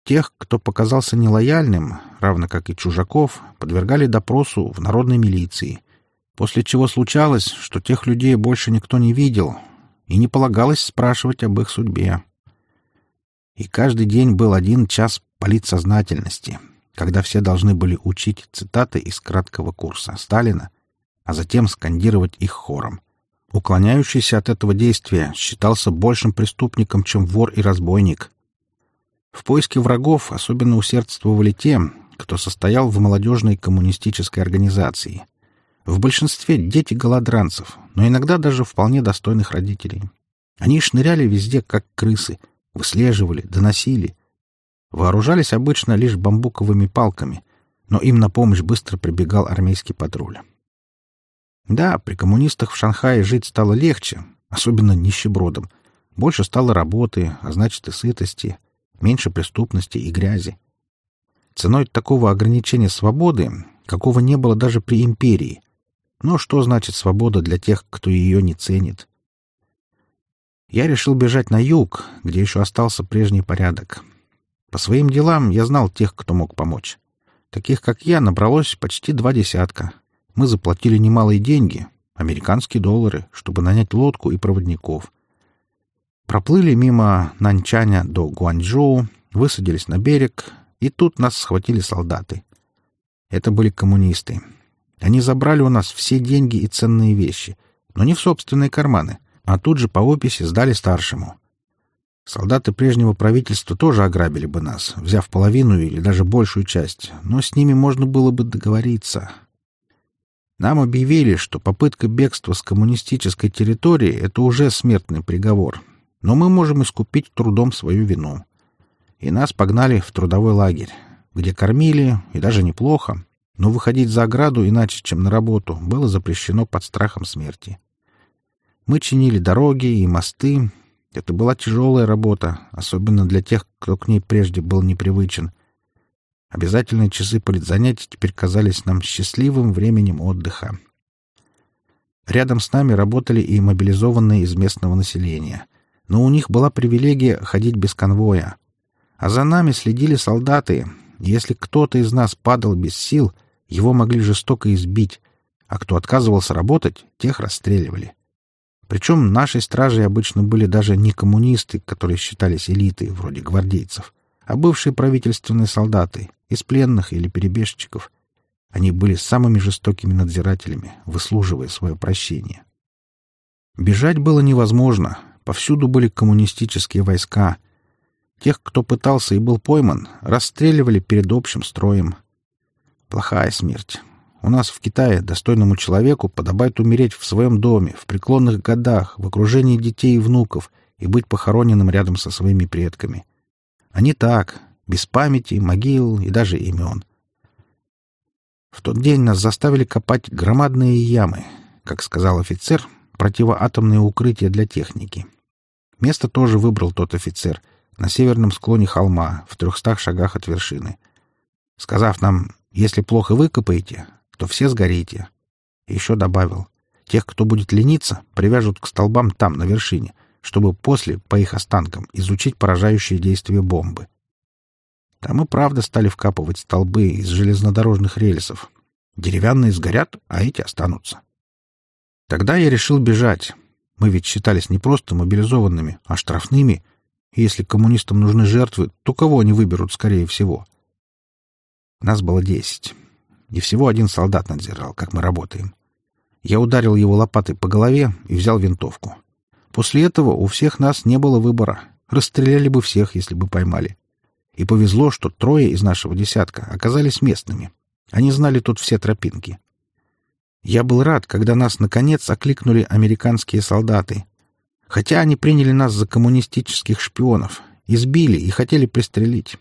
Тех, кто показался нелояльным, равно как и чужаков, подвергали допросу в народной милиции, после чего случалось, что тех людей больше никто не видел, и не полагалось спрашивать об их судьбе. И каждый день был один час политсознательности, когда все должны были учить цитаты из краткого курса Сталина, а затем скандировать их хором. Уклоняющийся от этого действия считался большим преступником, чем вор и разбойник. В поиске врагов особенно усердствовали те, кто состоял в молодежной коммунистической организации — в большинстве дети голодранцев, но иногда даже вполне достойных родителей. Они шныряли везде, как крысы, выслеживали, доносили. Вооружались обычно лишь бамбуковыми палками, но им на помощь быстро прибегал армейский патруль. Да, при коммунистах в Шанхае жить стало легче, особенно нищебродам. Больше стало работы, а значит и сытости, меньше преступности и грязи. Ценой такого ограничения свободы, какого не было даже при империи, но что значит свобода для тех, кто ее не ценит? Я решил бежать на юг, где еще остался прежний порядок. По своим делам я знал тех, кто мог помочь. Таких, как я, набралось почти два десятка. Мы заплатили немалые деньги, американские доллары, чтобы нанять лодку и проводников. Проплыли мимо Нанчаня до Гуанчжоу, высадились на берег, и тут нас схватили солдаты. Это были коммунисты. Они забрали у нас все деньги и ценные вещи, но не в собственные карманы, а тут же по описи сдали старшему. Солдаты прежнего правительства тоже ограбили бы нас, взяв половину или даже большую часть, но с ними можно было бы договориться. Нам объявили, что попытка бегства с коммунистической территории — это уже смертный приговор, но мы можем искупить трудом свою вину. И нас погнали в трудовой лагерь, где кормили, и даже неплохо, но выходить за ограду иначе, чем на работу, было запрещено под страхом смерти. Мы чинили дороги и мосты, это была тяжелая работа, особенно для тех, кто к ней прежде был непривычен. Обязательные часы политзанятий теперь казались нам счастливым временем отдыха. Рядом с нами работали и мобилизованные из местного населения. Но у них была привилегия ходить без конвоя. А за нами следили солдаты. Если кто-то из нас падал без сил, его могли жестоко избить, а кто отказывался работать, тех расстреливали. Причем нашей стражей обычно были даже не коммунисты, которые считались элитой, вроде гвардейцев, а бывшие правительственные солдаты, из пленных или перебежчиков. Они были самыми жестокими надзирателями, выслуживая свое прощение. Бежать было невозможно. Повсюду были коммунистические войска. Тех, кто пытался и был пойман, расстреливали перед общим строем. Плохая смерть. У нас в Китае достойному человеку подобает умереть в своем доме, в преклонных годах, в окружении детей и внуков и быть похороненным рядом со своими предками. А не так, без памяти, могил и даже имен. В тот день нас заставили копать громадные ямы, как сказал офицер, противоатомные укрытия для техники. Место тоже выбрал тот офицер на северном склоне холма, в трехстах шагах от вершины. Сказав нам, если плохо выкопаете, то все сгорите. Еще добавил, тех, кто будет лениться, привяжут к столбам там, на вершине, чтобы после, по их останкам, изучить поражающие действия бомбы. Там и правда стали вкапывать столбы из железнодорожных рельсов. Деревянные сгорят, а эти останутся. Тогда я решил бежать. Мы ведь считались не просто мобилизованными, а штрафными. И если коммунистам нужны жертвы, то кого они выберут, скорее всего? Нас было десять и всего один солдат надзирал, как мы работаем. Я ударил его лопатой по голове и взял винтовку. После этого у всех нас не было выбора. Расстреляли бы всех, если бы поймали. И повезло, что трое из нашего десятка оказались местными. Они знали тут все тропинки. Я был рад, когда нас, наконец, окликнули американские солдаты. Хотя они приняли нас за коммунистических шпионов, избили и хотели пристрелить.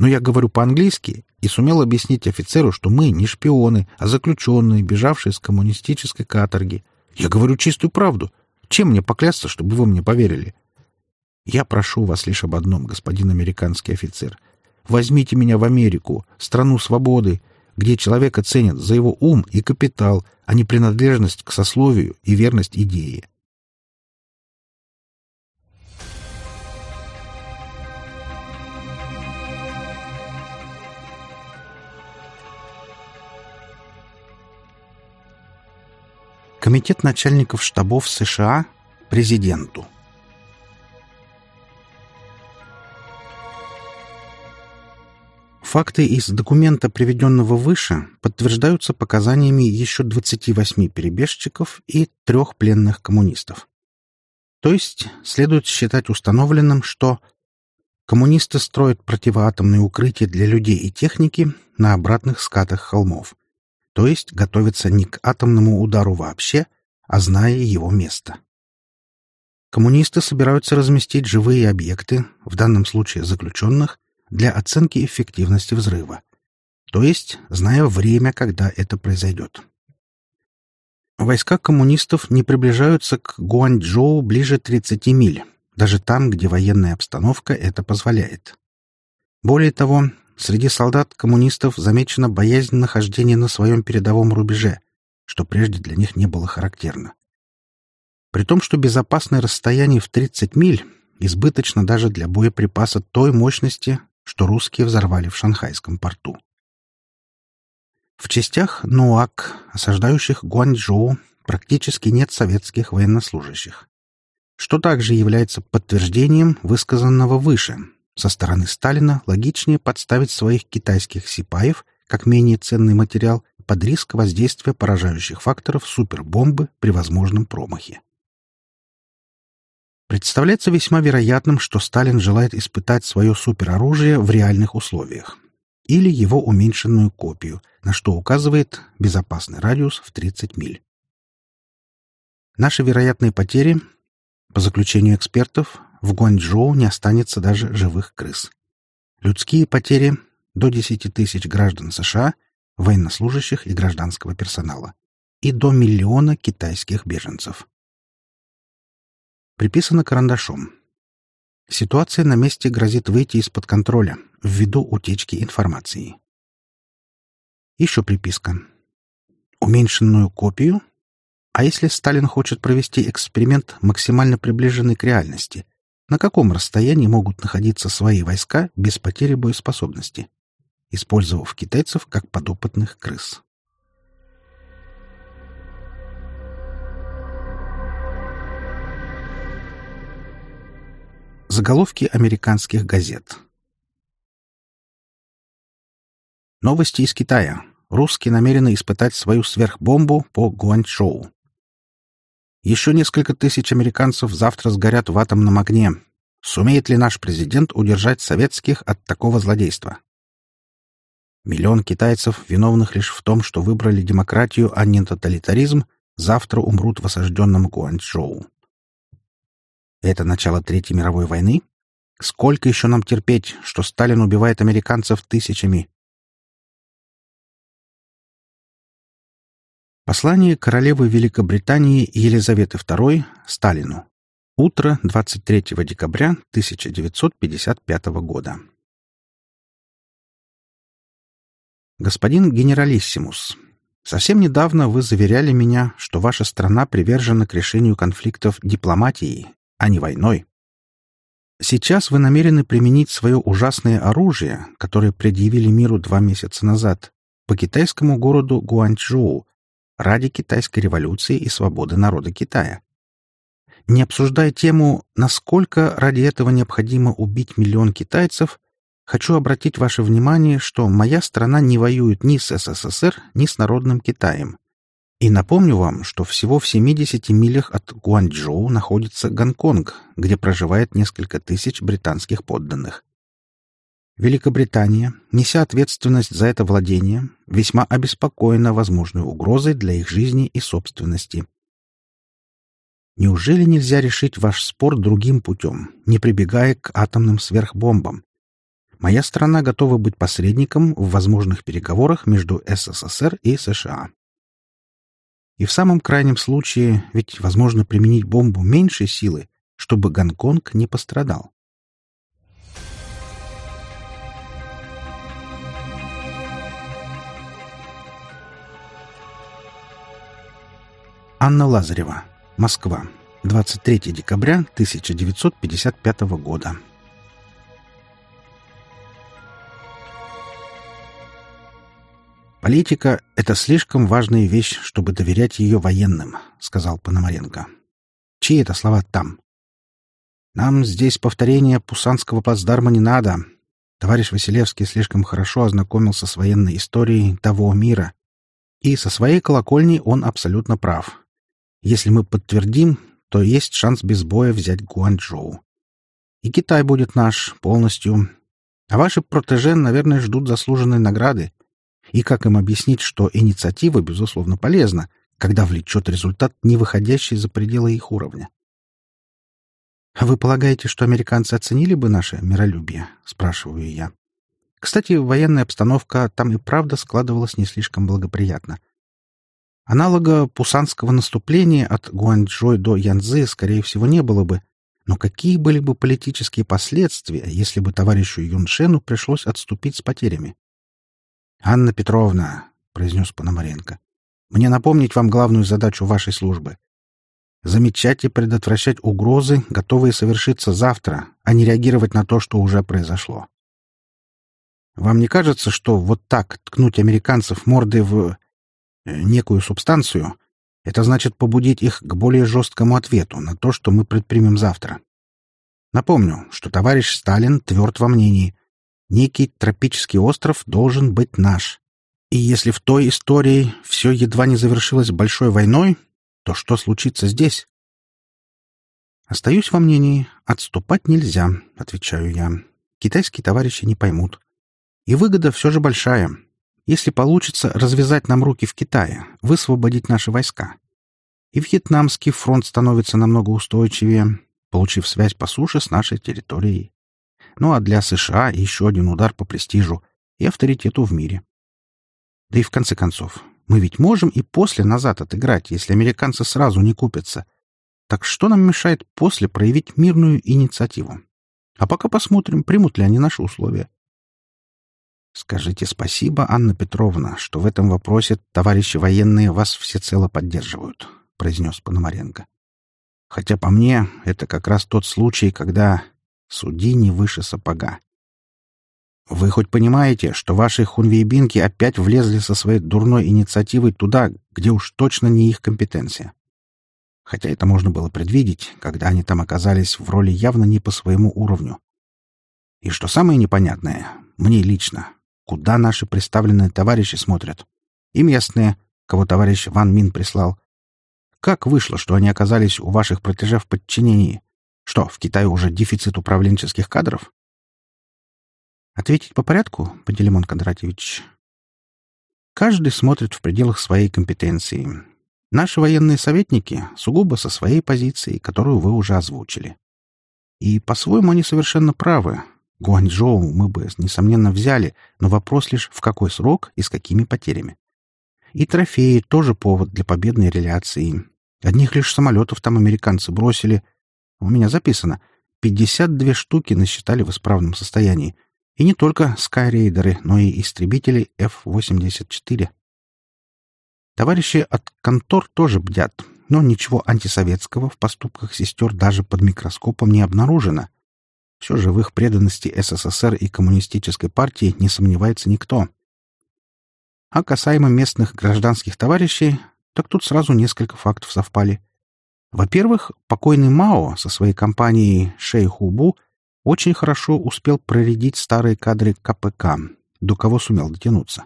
Но я говорю по-английски и сумел объяснить офицеру, что мы не шпионы, а заключенные, бежавшие с коммунистической каторги. Я говорю чистую правду. Чем мне поклясться, чтобы вы мне поверили? Я прошу вас лишь об одном, господин американский офицер. Возьмите меня в Америку, страну свободы, где человека ценят за его ум и капитал, а не принадлежность к сословию и верность идее. Комитет начальников штабов США президенту. Факты из документа, приведенного выше, подтверждаются показаниями еще 28 перебежчиков и трех пленных коммунистов. То есть следует считать установленным, что коммунисты строят противоатомные укрытия для людей и техники на обратных скатах холмов то есть готовится не к атомному удару вообще, а зная его место. Коммунисты собираются разместить живые объекты, в данном случае заключенных, для оценки эффективности взрыва, то есть зная время, когда это произойдет. Войска коммунистов не приближаются к Гуанчжоу ближе 30 миль, даже там, где военная обстановка это позволяет. Более того, Среди солдат коммунистов замечена боязнь нахождения на своем передовом рубеже, что прежде для них не было характерно. При том, что безопасное расстояние в 30 миль избыточно даже для боеприпаса той мощности, что русские взорвали в шанхайском порту. В частях НУАК, осаждающих Гуанчжоу, практически нет советских военнослужащих, что также является подтверждением высказанного выше, со стороны Сталина логичнее подставить своих китайских сипаев как менее ценный материал под риск воздействия поражающих факторов супербомбы при возможном промахе. Представляется весьма вероятным, что Сталин желает испытать свое супероружие в реальных условиях или его уменьшенную копию, на что указывает безопасный радиус в 30 миль. Наши вероятные потери, по заключению экспертов, в Гуанчжоу не останется даже живых крыс. Людские потери до 10 тысяч граждан США, военнослужащих и гражданского персонала, и до миллиона китайских беженцев. Приписано карандашом. Ситуация на месте грозит выйти из-под контроля ввиду утечки информации. Еще приписка. Уменьшенную копию? А если Сталин хочет провести эксперимент, максимально приближенный к реальности, на каком расстоянии могут находиться свои войска без потери боеспособности, использовав китайцев как подопытных крыс? Заголовки американских газет. Новости из Китая. Русские намерены испытать свою сверхбомбу по Гуанчжоу. Еще несколько тысяч американцев завтра сгорят в атомном огне. Сумеет ли наш президент удержать советских от такого злодейства? Миллион китайцев, виновных лишь в том, что выбрали демократию, а не тоталитаризм, завтра умрут в осажденном Гуанчжоу. Это начало Третьей мировой войны? Сколько еще нам терпеть, что Сталин убивает американцев тысячами? Послание королевы Великобритании Елизаветы II Сталину. Утро 23 декабря 1955 года. Господин генералиссимус, совсем недавно вы заверяли меня, что ваша страна привержена к решению конфликтов дипломатией а не войной. Сейчас вы намерены применить свое ужасное оружие, которое предъявили миру два месяца назад, по китайскому городу Гуанчжоу ради китайской революции и свободы народа Китая. Не обсуждая тему, насколько ради этого необходимо убить миллион китайцев, хочу обратить ваше внимание, что моя страна не воюет ни с СССР, ни с народным Китаем. И напомню вам, что всего в 70 милях от Гуанчжоу находится Гонконг, где проживает несколько тысяч британских подданных. Великобритания, неся ответственность за это владение, весьма обеспокоена возможной угрозой для их жизни и собственности. Неужели нельзя решить ваш спор другим путем, не прибегая к атомным сверхбомбам? Моя страна готова быть посредником в возможных переговорах между СССР и США. И в самом крайнем случае ведь возможно применить бомбу меньшей силы, чтобы Гонконг не пострадал. Анна Лазарева. Москва. 23 декабря 1955 года. «Политика — это слишком важная вещь, чтобы доверять ее военным», — сказал Пономаренко. «Чьи это слова там?» «Нам здесь повторения Пусанского плацдарма не надо. Товарищ Василевский слишком хорошо ознакомился с военной историей того мира. И со своей колокольни он абсолютно прав. Если мы подтвердим, то есть шанс без боя взять Гуанчжоу. И Китай будет наш полностью. А ваши протеже, наверное, ждут заслуженной награды и как им объяснить, что инициатива, безусловно, полезна, когда влечет результат, не выходящий за пределы их уровня. «А «Вы полагаете, что американцы оценили бы наше миролюбие?» — спрашиваю я. Кстати, военная обстановка там и правда складывалась не слишком благоприятно. Аналога пусанского наступления от Гуанчжой до Янзы, скорее всего, не было бы, но какие были бы политические последствия, если бы товарищу Юншену пришлось отступить с потерями? «Анна Петровна», — произнес Пономаренко, — «мне напомнить вам главную задачу вашей службы. Замечать и предотвращать угрозы, готовые совершиться завтра, а не реагировать на то, что уже произошло. Вам не кажется, что вот так ткнуть американцев мордой в некую субстанцию — это значит побудить их к более жесткому ответу на то, что мы предпримем завтра? Напомню, что товарищ Сталин тверд во мнении, Некий тропический остров должен быть наш. И если в той истории все едва не завершилось большой войной, то что случится здесь? «Остаюсь во мнении. Отступать нельзя», — отвечаю я. «Китайские товарищи не поймут. И выгода все же большая. Если получится развязать нам руки в Китае, высвободить наши войска. И Вьетнамский фронт становится намного устойчивее, получив связь по суше с нашей территорией. Ну а для США еще один удар по престижу и авторитету в мире. Да и в конце концов, мы ведь можем и после назад отыграть, если американцы сразу не купятся — так что нам мешает после проявить мирную инициативу? А пока посмотрим, примут ли они наши условия. Скажите спасибо, Анна Петровна, что в этом вопросе товарищи военные вас всецело поддерживают, произнес Пономаренко. Хотя по мне, это как раз тот случай, когда суди не выше сапога. Вы хоть понимаете, что ваши хунвейбинки опять влезли со своей дурной инициативой туда, где уж точно не их компетенция? хотя это можно было предвидеть, когда они там оказались в роли явно не по своему уровню. И что самое непонятное, мне лично, куда наши представленные товарищи смотрят? И местные, кого товарищ Ван Мин прислал. Как вышло, что они оказались у ваших протеже в подчинении? Что, в Китае уже дефицит управленческих кадров? Ответить по порядку, Пантелеймон Кондратьевич? Каждый смотрит в пределах своей компетенции, Наши военные советники сугубо со своей позиции, которую вы уже озвучили. И по-своему они совершенно правы. Гуанчжоу мы бы, несомненно, взяли, но вопрос лишь в какой срок и с какими потерями. И трофеи тоже повод для победной реляции. Одних лишь самолетов там американцы бросили. У меня записано. 52 штуки насчитали в исправном состоянии. И не только скайрейдеры, но и истребители F-84. Товарищи от контор тоже бдят, но ничего антисоветского в поступках сестер даже под микроскопом не обнаружено. Все же в их преданности СССР и коммунистической партии не сомневается никто. А касаемо местных гражданских товарищей, так тут сразу несколько фактов совпали. Во-первых, покойный Мао со своей компанией Шейхубу очень хорошо успел проредить старые кадры КПК, до кого сумел дотянуться.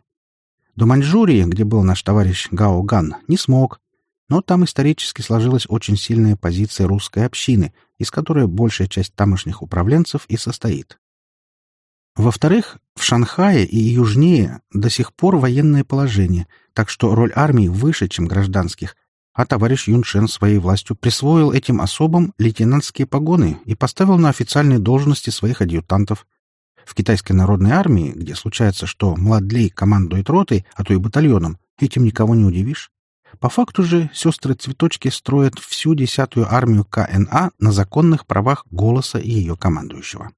До Маньчжурии, где был наш товарищ Гао Ган, не смог, но там исторически сложилась очень сильная позиция русской общины, из которой большая часть тамошних управленцев и состоит. Во-вторых, в Шанхае и южнее до сих пор военное положение, так что роль армии выше, чем гражданских, а товарищ Юншен своей властью присвоил этим особам лейтенантские погоны и поставил на официальные должности своих адъютантов, в китайской народной армии, где случается, что младлей командует ротой, а то и батальоном, этим никого не удивишь. По факту же сестры-цветочки строят всю десятую армию КНА на законных правах голоса и ее командующего.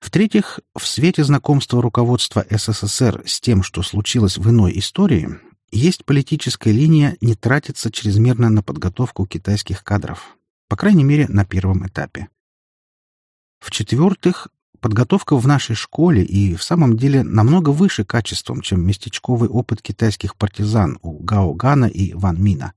В-третьих, в свете знакомства руководства СССР с тем, что случилось в иной истории, есть политическая линия не тратиться чрезмерно на подготовку китайских кадров, по крайней мере, на первом этапе. В-четвертых, Подготовка в нашей школе и в самом деле намного выше качеством, чем местечковый опыт китайских партизан у Гао Гана и Ван Мина.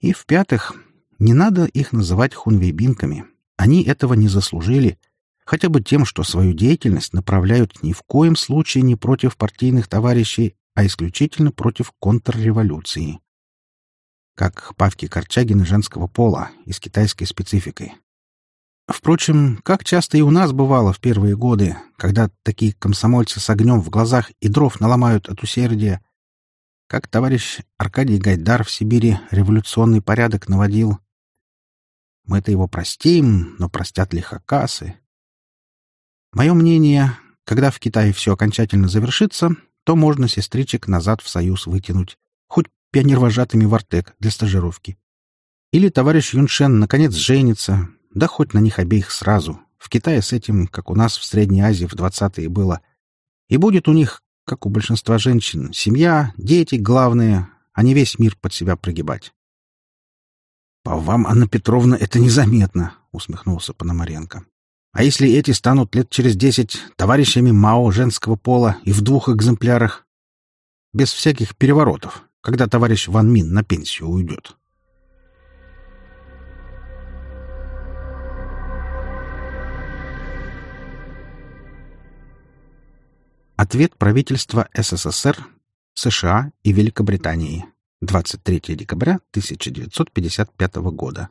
И в-пятых, не надо их называть хунвейбинками. Они этого не заслужили, хотя бы тем, что свою деятельность направляют ни в коем случае не против партийных товарищей, а исключительно против контрреволюции. Как Павки Корчагины женского пола и с китайской спецификой. Впрочем, как часто и у нас бывало в первые годы, когда такие комсомольцы с огнем в глазах и дров наломают от усердия, как товарищ Аркадий Гайдар в Сибири революционный порядок наводил. Мы-то его простим, но простят ли хакасы? Мое мнение, когда в Китае все окончательно завершится, то можно сестричек назад в Союз вытянуть, хоть пионервожатыми в Артек для стажировки. Или товарищ Юншен наконец женится, да хоть на них обеих сразу. В Китае с этим, как у нас в Средней Азии в двадцатые было. И будет у них, как у большинства женщин, семья, дети главные, а не весь мир под себя прогибать. — По вам, Анна Петровна, это незаметно, — усмехнулся Пономаренко. — А если эти станут лет через десять товарищами Мао женского пола и в двух экземплярах? Без всяких переворотов, когда товарищ Ван Мин на пенсию уйдет. — Ответ правительства СССР, США и Великобритании. 23 декабря 1955 года.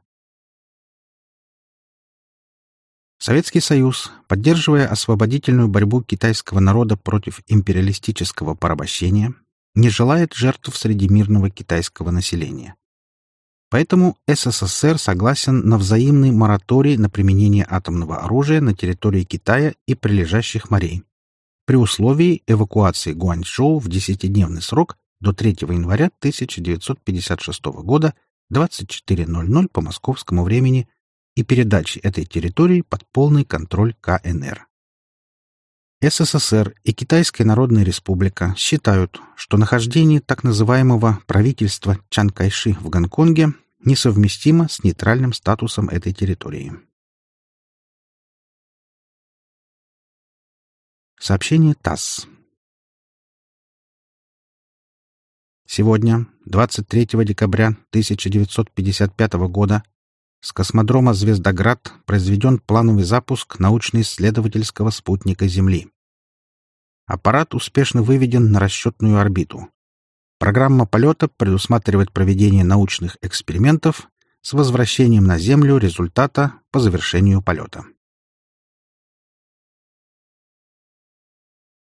Советский Союз, поддерживая освободительную борьбу китайского народа против империалистического порабощения, не желает жертв среди мирного китайского населения. Поэтому СССР согласен на взаимный мораторий на применение атомного оружия на территории Китая и прилежащих морей при условии эвакуации Гуанчжоу в десятидневный срок до 3 января 1956 года 24.00 по московскому времени и передачи этой территории под полный контроль КНР. СССР и Китайская Народная Республика считают, что нахождение так называемого правительства Чан Кайши в Гонконге несовместимо с нейтральным статусом этой территории. Сообщение ТАСС. Сегодня, 23 декабря 1955 года, с космодрома «Звездоград» произведен плановый запуск научно-исследовательского спутника Земли. Аппарат успешно выведен на расчетную орбиту. Программа полета предусматривает проведение научных экспериментов с возвращением на Землю результата по завершению полета.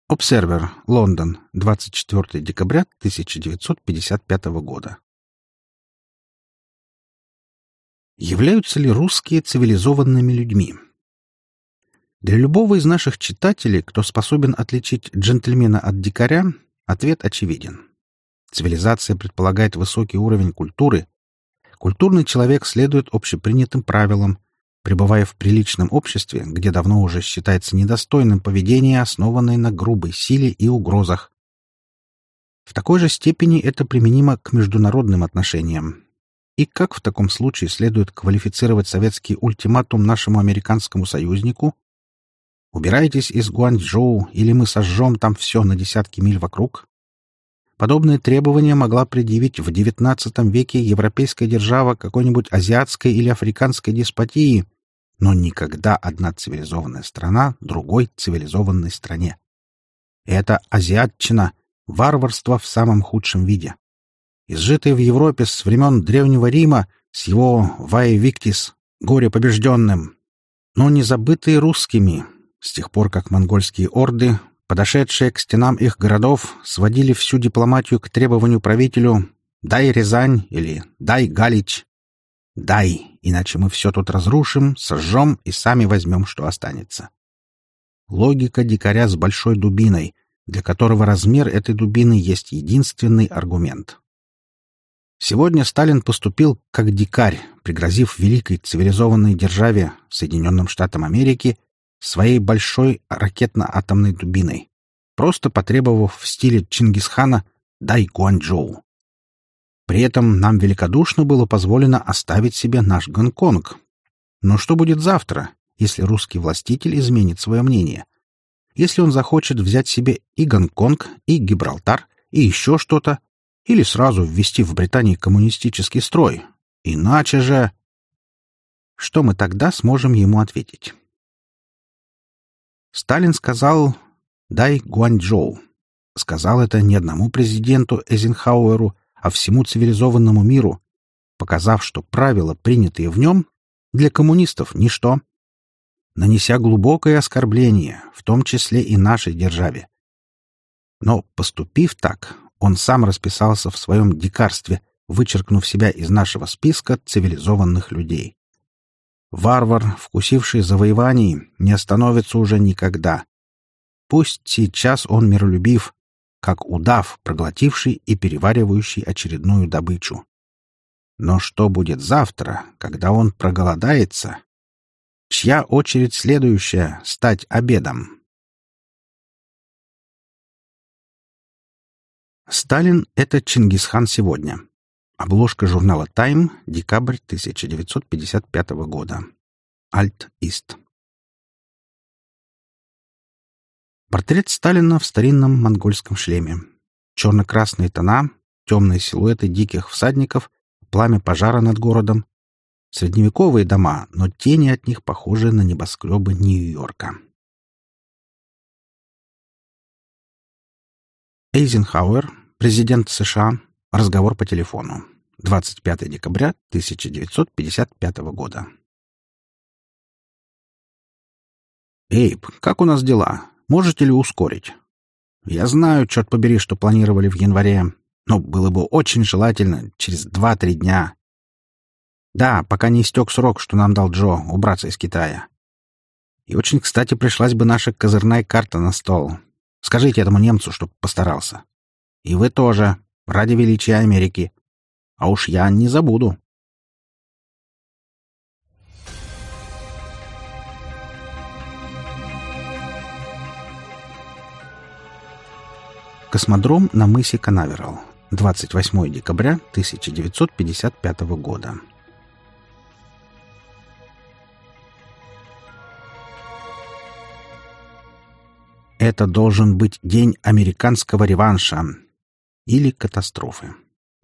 Обсервер, Лондон, 24 декабря 1955 года. Являются ли русские цивилизованными людьми? Для любого из наших читателей, кто способен отличить джентльмена от дикаря, ответ очевиден. Цивилизация предполагает высокий уровень культуры. Культурный человек следует общепринятым правилам, пребывая в приличном обществе, где давно уже считается недостойным поведение, основанное на грубой силе и угрозах. В такой же степени это применимо к международным отношениям. И как в таком случае следует квалифицировать советский ультиматум нашему американскому союзнику? Убирайтесь из Гуанчжоу, или мы сожжем там все на десятки миль вокруг? Подобные требования могла предъявить в XIX веке европейская держава какой-нибудь азиатской или африканской деспотии, но никогда одна цивилизованная страна другой цивилизованной стране. Это азиатчина, варварство в самом худшем виде. Изжитое в Европе с времен Древнего Рима, с его «Ваe Victis» — горе побежденным, но не забытые русскими, с тех пор, как монгольские орды, подошедшие к стенам их городов, сводили всю дипломатию к требованию правителю «дай Рязань» или «дай Галич», «дай», иначе мы все тут разрушим, сожжем и сами возьмем, что останется. Логика дикаря с большой дубиной, для которого размер этой дубины есть единственный аргумент. Сегодня Сталин поступил как дикарь, пригрозив великой цивилизованной державе, Соединенным Штатам Америки, своей большой ракетно-атомной дубиной, просто потребовав в стиле Чингисхана «дай Гуанчжоу». При этом нам великодушно было позволено оставить себе наш Гонконг. Но что будет завтра, если русский властитель изменит свое мнение? Если он захочет взять себе и Гонконг, и Гибралтар, и еще что-то, или сразу ввести в Британии коммунистический строй? Иначе же... Что мы тогда сможем ему ответить? Сталин сказал «дай Гуанчжоу». Сказал это не одному президенту Эйзенхауэру, а всему цивилизованному миру, показав, что правила, принятые в нем, для коммунистов — ничто, нанеся глубокое оскорбление, в том числе и нашей державе. Но, поступив так, он сам расписался в своем дикарстве, вычеркнув себя из нашего списка цивилизованных людей. Варвар, вкусивший завоеваний, не остановится уже никогда. Пусть сейчас он миролюбив, как удав, проглотивший и переваривающий очередную добычу. Но что будет завтра, когда он проголодается? Чья очередь следующая — стать обедом? Сталин — это Чингисхан сегодня. Обложка журнала «Тайм», декабрь 1955 года. Альт-Ист. Портрет Сталина в старинном монгольском шлеме. Черно-красные тона, темные силуэты диких всадников, пламя пожара над городом. Средневековые дома, но тени от них похожи на небоскребы Нью-Йорка. Эйзенхауэр, президент США, разговор по телефону. 25 декабря 1955 года. «Эйб, как у нас дела? Можете ли ускорить?» «Я знаю, черт побери, что планировали в январе, но было бы очень желательно через два-три дня». «Да, пока не истек срок, что нам дал Джо, убраться из Китая. И очень кстати пришлась бы наша козырная карта на стол. Скажите этому немцу, чтоб постарался. И вы тоже, ради величия Америки. А уж я не забуду». Космодром на мысе Канаверал. 28 декабря 1955 года. Это должен быть день американского реванша или катастрофы.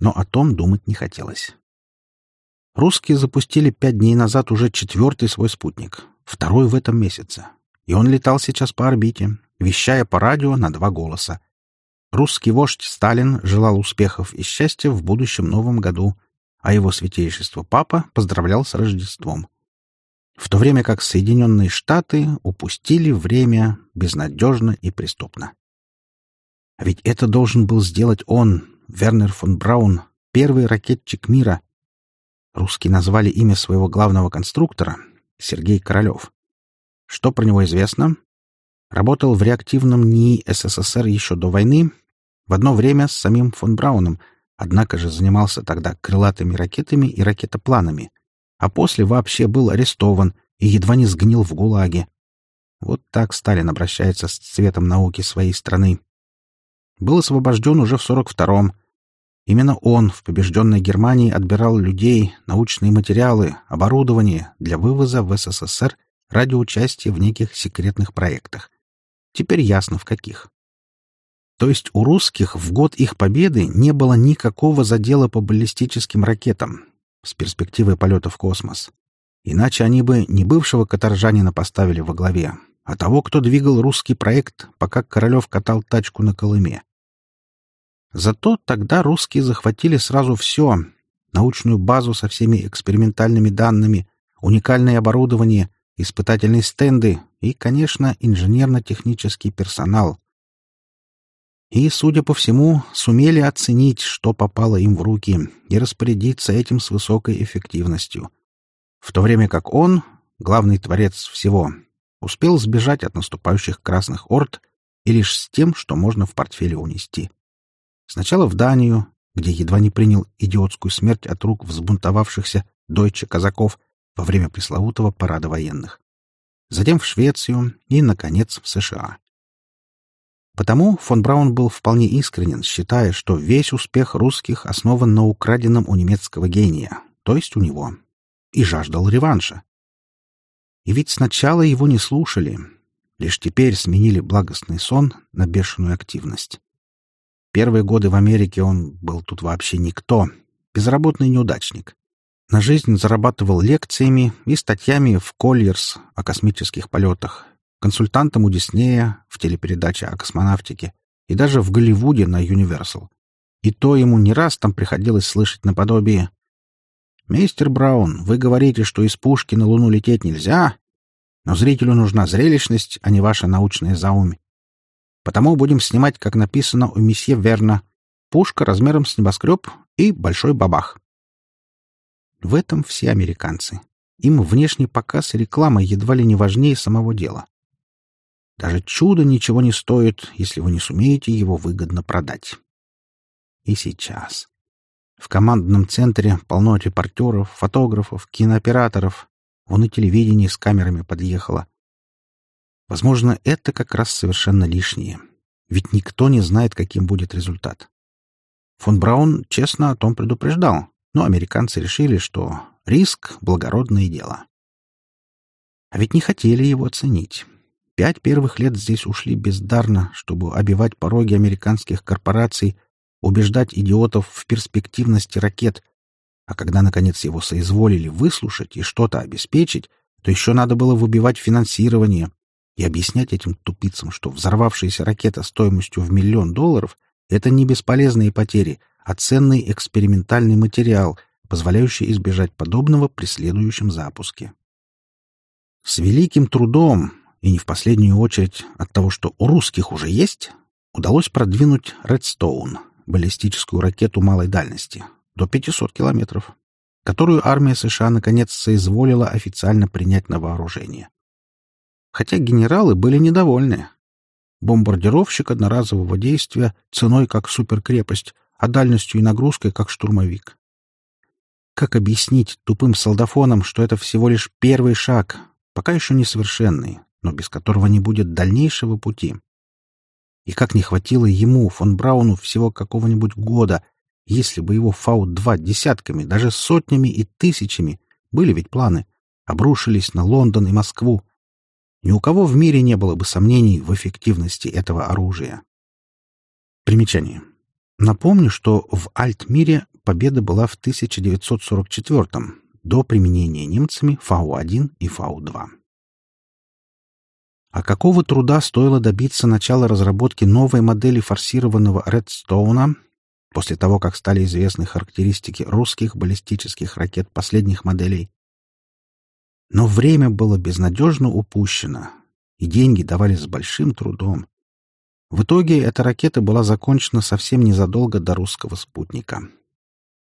Но о том думать не хотелось. Русские запустили пять дней назад уже четвертый свой спутник, второй в этом месяце. И он летал сейчас по орбите, вещая по радио на два голоса — Русский вождь Сталин желал успехов и счастья в будущем новом году, а его святейшество Папа поздравлял с Рождеством. В то время как Соединенные Штаты упустили время безнадежно и преступно. А ведь это должен был сделать он, Вернер фон Браун, первый ракетчик мира. Русские назвали имя своего главного конструктора — Сергей Королев. Что про него известно? Работал в реактивном НИИ СССР еще до войны в одно время с самим фон Брауном, однако же занимался тогда крылатыми ракетами и ракетопланами, а после вообще был арестован и едва не сгнил в ГУЛАГе. Вот так Сталин обращается с цветом науки своей страны. Был освобожден уже в 42-м. Именно он в побежденной Германии отбирал людей, научные материалы, оборудование для вывоза в СССР ради участия в неких секретных проектах. Теперь ясно, в каких. То есть у русских в год их победы не было никакого задела по баллистическим ракетам с перспективой полета в космос. Иначе они бы не бывшего каторжанина поставили во главе, а того, кто двигал русский проект, пока Королев катал тачку на Колыме. Зато тогда русские захватили сразу все — научную базу со всеми экспериментальными данными, уникальное оборудование, испытательные стенды и, конечно, инженерно-технический персонал, и, судя по всему, сумели оценить, что попало им в руки, и распорядиться этим с высокой эффективностью. В то время как он, главный творец всего, успел сбежать от наступающих красных орд и лишь с тем, что можно в портфеле унести. Сначала в Данию, где едва не принял идиотскую смерть от рук взбунтовавшихся дойче казаков во время пресловутого парада военных. Затем в Швецию и, наконец, в США. Потому фон Браун был вполне искренен, считая, что весь успех русских основан на украденном у немецкого гения, то есть у него, и жаждал реванша. И ведь сначала его не слушали, лишь теперь сменили благостный сон на бешеную активность. Первые годы в Америке он был тут вообще никто, безработный неудачник. На жизнь зарабатывал лекциями и статьями в «Кольерс» о космических полетах, консультантом у Диснея в телепередаче о космонавтике и даже в Голливуде на Universal. И то ему не раз там приходилось слышать наподобие «Мистер Браун, вы говорите, что из пушки на Луну лететь нельзя, но зрителю нужна зрелищность, а не ваша научная заумь. Потому будем снимать, как написано у месье Верна, пушка размером с небоскреб и большой бабах». В этом все американцы. Им внешний показ и реклама едва ли не важнее самого дела. Даже чудо ничего не стоит, если вы не сумеете его выгодно продать. И сейчас. В командном центре полно репортеров, фотографов, кинооператоров. Вон и телевидение с камерами подъехало. Возможно, это как раз совершенно лишнее. Ведь никто не знает, каким будет результат. Фон Браун честно о том предупреждал, но американцы решили, что риск — благородное дело. А ведь не хотели его оценить. Пять первых лет здесь ушли бездарно, чтобы обивать пороги американских корпораций, убеждать идиотов в перспективности ракет. А когда, наконец, его соизволили выслушать и что-то обеспечить, то еще надо было выбивать финансирование и объяснять этим тупицам, что взорвавшаяся ракета стоимостью в миллион долларов — это не бесполезные потери, а ценный экспериментальный материал, позволяющий избежать подобного при следующем запуске. С великим трудом, и не в последнюю очередь от того, что у русских уже есть, удалось продвинуть «Редстоун» — баллистическую ракету малой дальности, до 500 километров, которую армия США наконец соизволила официально принять на вооружение. Хотя генералы были недовольны. Бомбардировщик одноразового действия ценой как суперкрепость, а дальностью и нагрузкой как штурмовик. Как объяснить тупым солдафонам, что это всего лишь первый шаг, пока еще несовершенный, но без которого не будет дальнейшего пути? И как не хватило ему, фон Брауну, всего какого-нибудь года, если бы его Фау-2 десятками, даже сотнями и тысячами, были ведь планы, обрушились на Лондон и Москву, ни у кого в мире не было бы сомнений в эффективности этого оружия. Примечание. Напомню, что в Альтмире победа была в 1944 до применения немцами Фау-1 и Фау-2. А какого труда стоило добиться начала разработки новой модели форсированного Редстоуна после того, как стали известны характеристики русских баллистических ракет последних моделей? Но время было безнадежно упущено, и деньги давали с большим трудом. В итоге эта ракета была закончена совсем незадолго до русского спутника.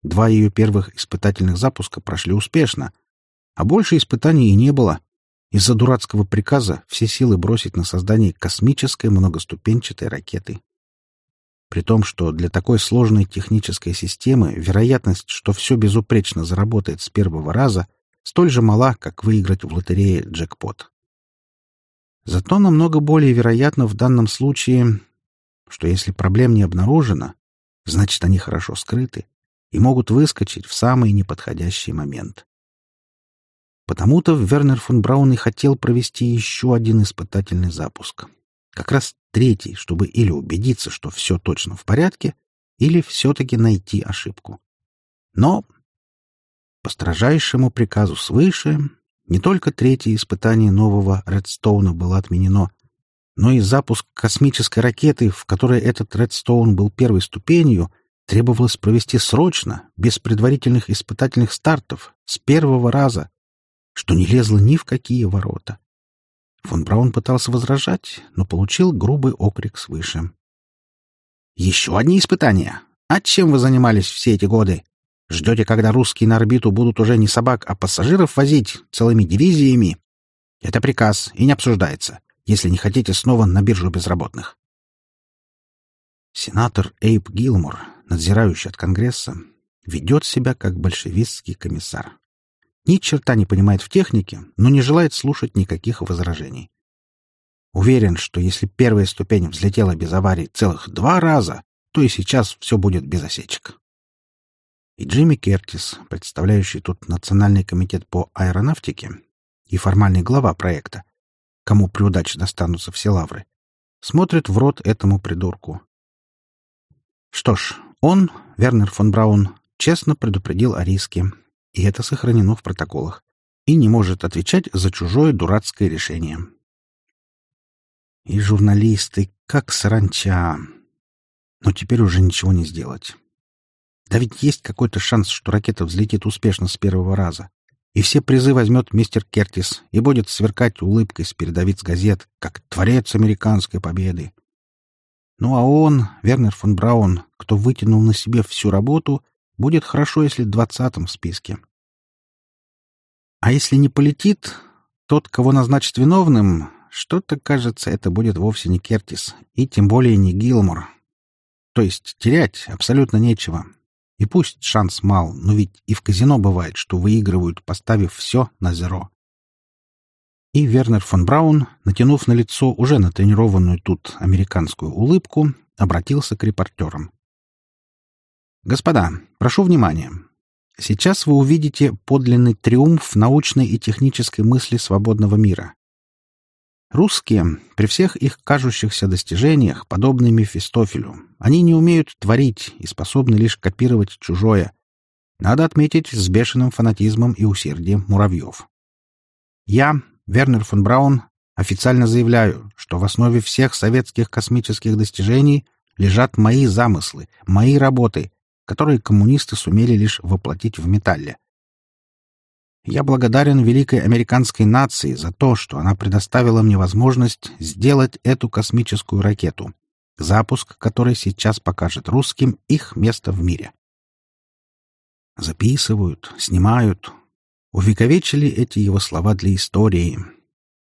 Два ее первых испытательных запуска прошли успешно, а больше испытаний и не было. Из-за дурацкого приказа все силы бросить на создание космической многоступенчатой ракеты. При том, что для такой сложной технической системы вероятность, что все безупречно заработает с первого раза — столь же мала, как выиграть в лотерее джекпот. Зато намного более вероятно в данном случае, что если проблем не обнаружено, значит, они хорошо скрыты и могут выскочить в самый неподходящий момент. Потому-то Вернер фон Браун и хотел провести еще один испытательный запуск. Как раз третий, чтобы или убедиться, что все точно в порядке, или все-таки найти ошибку. Но по строжайшему приказу свыше не только третье испытание нового Редстоуна было отменено, но и запуск космической ракеты, в которой этот Редстоун был первой ступенью, требовалось провести срочно, без предварительных испытательных стартов, с первого раза, что не лезло ни в какие ворота. Фон Браун пытался возражать, но получил грубый окрик свыше. «Еще одни испытания? А чем вы занимались все эти годы? Ждете, когда русские на орбиту будут уже не собак, а пассажиров возить целыми дивизиями? Это приказ и не обсуждается, если не хотите снова на биржу безработных. Сенатор Эйп Гилмор, надзирающий от Конгресса, ведет себя как большевистский комиссар. Ни черта не понимает в технике, но не желает слушать никаких возражений. Уверен, что если первая ступень взлетела без аварий целых два раза, то и сейчас все будет без осечек и Джимми Кертис, представляющий тут Национальный комитет по аэронавтике и формальный глава проекта, кому при удаче достанутся все лавры, смотрит в рот этому придурку. Что ж, он, Вернер фон Браун, честно предупредил о риске, и это сохранено в протоколах, и не может отвечать за чужое дурацкое решение. И журналисты, как саранча. Но теперь уже ничего не сделать. Да ведь есть какой-то шанс, что ракета взлетит успешно с первого раза. И все призы возьмет мистер Кертис и будет сверкать улыбкой с передовиц газет, как творец американской победы. Ну а он, Вернер фон Браун, кто вытянул на себе всю работу, будет хорошо, если двадцатым в списке. А если не полетит, тот, кого назначат виновным, что-то, кажется, это будет вовсе не Кертис, и тем более не Гилмор. То есть терять абсолютно нечего. И пусть шанс мал, но ведь и в казино бывает, что выигрывают, поставив все на зеро. И Вернер фон Браун, натянув на лицо уже натренированную тут американскую улыбку, обратился к репортерам. «Господа, прошу внимания. Сейчас вы увидите подлинный триумф научной и технической мысли свободного мира. Русские, при всех их кажущихся достижениях, подобны Мефистофелю, они не умеют творить и способны лишь копировать чужое. Надо отметить с бешеным фанатизмом и усердием муравьев. Я, Вернер фон Браун, официально заявляю, что в основе всех советских космических достижений лежат мои замыслы, мои работы, которые коммунисты сумели лишь воплотить в металле. Я благодарен великой американской нации за то, что она предоставила мне возможность сделать эту космическую ракету, запуск которой сейчас покажет русским их место в мире. Записывают, снимают. Увековечили эти его слова для истории.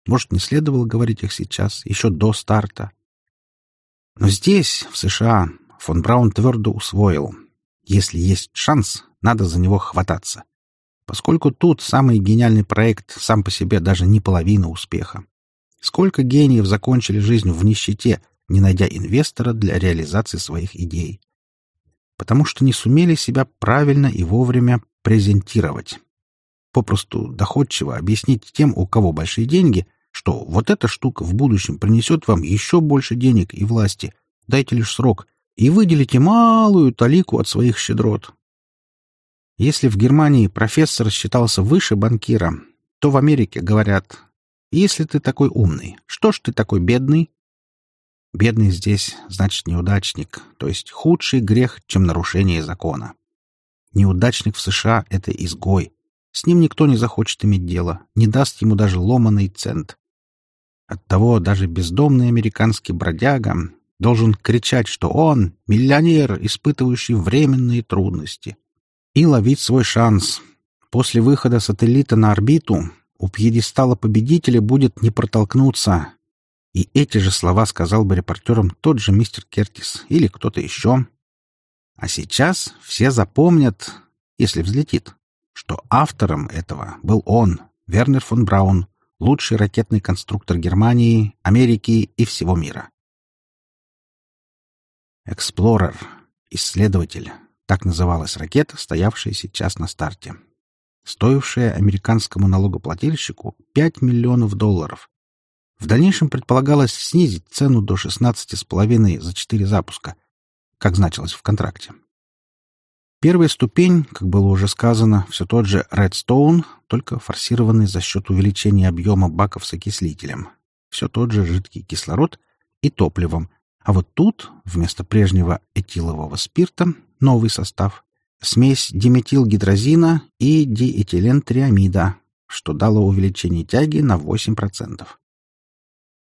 Может, не следовало говорить их сейчас, еще до старта. Но здесь, в США, фон Браун твердо усвоил. Если есть шанс, надо за него хвататься поскольку тут самый гениальный проект сам по себе даже не половина успеха. Сколько гениев закончили жизнь в нищете, не найдя инвестора для реализации своих идей? Потому что не сумели себя правильно и вовремя презентировать. Попросту доходчиво объяснить тем, у кого большие деньги, что вот эта штука в будущем принесет вам еще больше денег и власти. Дайте лишь срок, и выделите малую талику от своих щедрот. Если в Германии профессор считался выше банкира, то в Америке говорят, если ты такой умный, что ж ты такой бедный? Бедный здесь значит неудачник, то есть худший грех, чем нарушение закона. Неудачник в США — это изгой. С ним никто не захочет иметь дело, не даст ему даже ломаный цент. Оттого даже бездомный американский бродяга должен кричать, что он — миллионер, испытывающий временные трудности и ловить свой шанс. После выхода сателлита на орбиту у пьедестала победителя будет не протолкнуться. И эти же слова сказал бы репортерам тот же мистер Кертис или кто-то еще. А сейчас все запомнят, если взлетит, что автором этого был он, Вернер фон Браун, лучший ракетный конструктор Германии, Америки и всего мира. Эксплорер, исследователь, так называлась ракета, стоявшая сейчас на старте. Стоившая американскому налогоплательщику 5 миллионов долларов. В дальнейшем предполагалось снизить цену до 16,5 за 4 запуска, как значилось в контракте. Первая ступень, как было уже сказано, все тот же Redstone, только форсированный за счет увеличения объема баков с окислителем. Все тот же жидкий кислород и топливом. А вот тут, вместо прежнего этилового спирта, новый состав — смесь диметилгидрозина и диэтилентриамида, что дало увеличение тяги на 8%.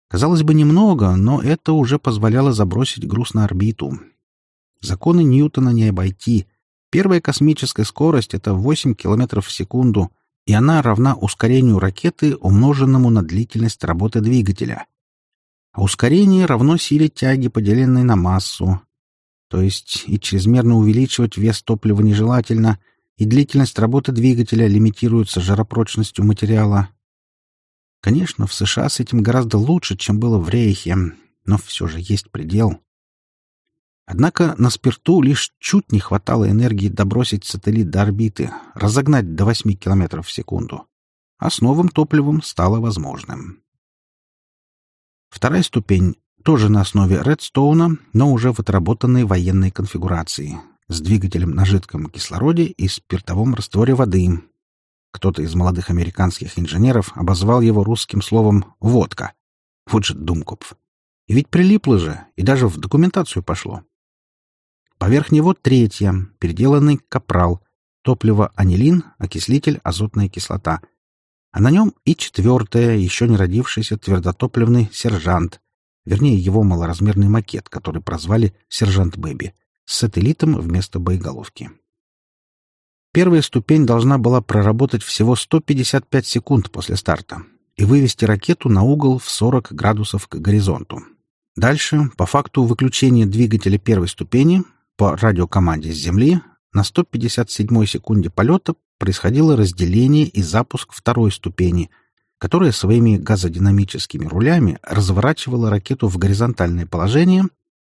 Казалось бы, немного, но это уже позволяло забросить груз на орбиту. Законы Ньютона не обойти. Первая космическая скорость — это 8 км в секунду, и она равна ускорению ракеты, умноженному на длительность работы двигателя. А ускорение равно силе тяги, поделенной на массу, то есть и чрезмерно увеличивать вес топлива нежелательно, и длительность работы двигателя лимитируется жаропрочностью материала. Конечно, в США с этим гораздо лучше, чем было в Рейхе, но все же есть предел. Однако на спирту лишь чуть не хватало энергии добросить сателлит до орбиты, разогнать до 8 км в секунду. А с новым топливом стало возможным. Вторая ступень тоже на основе редстоуна, но уже в отработанной военной конфигурации, с двигателем на жидком кислороде и спиртовом растворе воды. Кто-то из молодых американских инженеров обозвал его русским словом «водка». Вот же Думкопф. И ведь прилипло же, и даже в документацию пошло. Поверх него третья, переделанный капрал, топливо анилин, окислитель, азотная кислота. А на нем и четвертая, еще не родившийся твердотопливный сержант, вернее его малоразмерный макет, который прозвали «Сержант Бэби», с сателлитом вместо боеголовки. Первая ступень должна была проработать всего 155 секунд после старта и вывести ракету на угол в 40 градусов к горизонту. Дальше, по факту выключения двигателя первой ступени, по радиокоманде с Земли, на 157 секунде полета происходило разделение и запуск второй ступени — которая своими газодинамическими рулями разворачивала ракету в горизонтальное положение,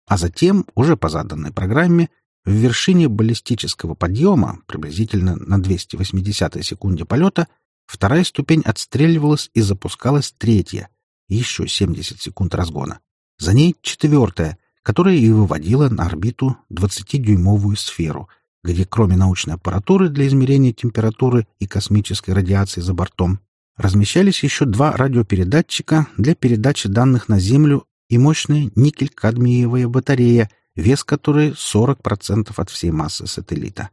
а затем, уже по заданной программе, в вершине баллистического подъема, приблизительно на 280-й секунде полета, вторая ступень отстреливалась и запускалась третья, еще 70 секунд разгона. За ней четвертая, которая и выводила на орбиту 20-дюймовую сферу, где кроме научной аппаратуры для измерения температуры и космической радиации за бортом размещались еще два радиопередатчика для передачи данных на Землю и мощная никель-кадмиевая батарея, вес которой 40% от всей массы сателлита.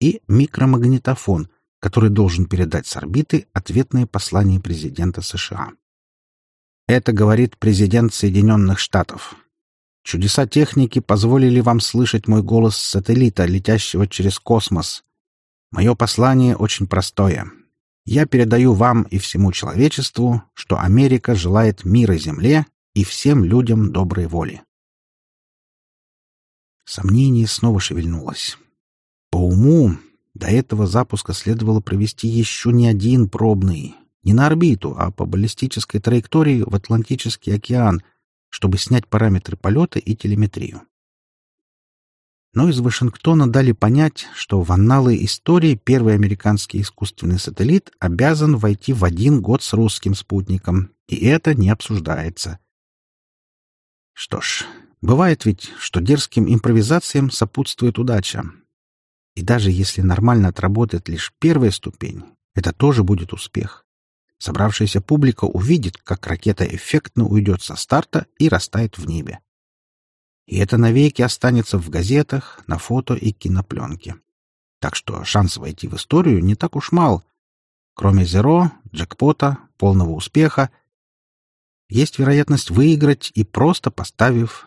И микромагнитофон, который должен передать с орбиты ответное послание президента США. Это говорит президент Соединенных Штатов. Чудеса техники позволили вам слышать мой голос с сателлита, летящего через космос. Мое послание очень простое. Я передаю вам и всему человечеству, что Америка желает мира Земле и всем людям доброй воли. Сомнение снова шевельнулось. По уму до этого запуска следовало провести еще не один пробный, не на орбиту, а по баллистической траектории в Атлантический океан, чтобы снять параметры полета и телеметрию. Но из Вашингтона дали понять, что в анналы истории первый американский искусственный сателлит обязан войти в один год с русским спутником, и это не обсуждается. Что ж, бывает ведь, что дерзким импровизациям сопутствует удача. И даже если нормально отработает лишь первая ступень, это тоже будет успех. Собравшаяся публика увидит, как ракета эффектно уйдет со старта и растает в небе. И это навеки останется в газетах, на фото и кинопленке. Так что шанс войти в историю не так уж мал. Кроме зеро, джекпота, полного успеха, есть вероятность выиграть и просто поставив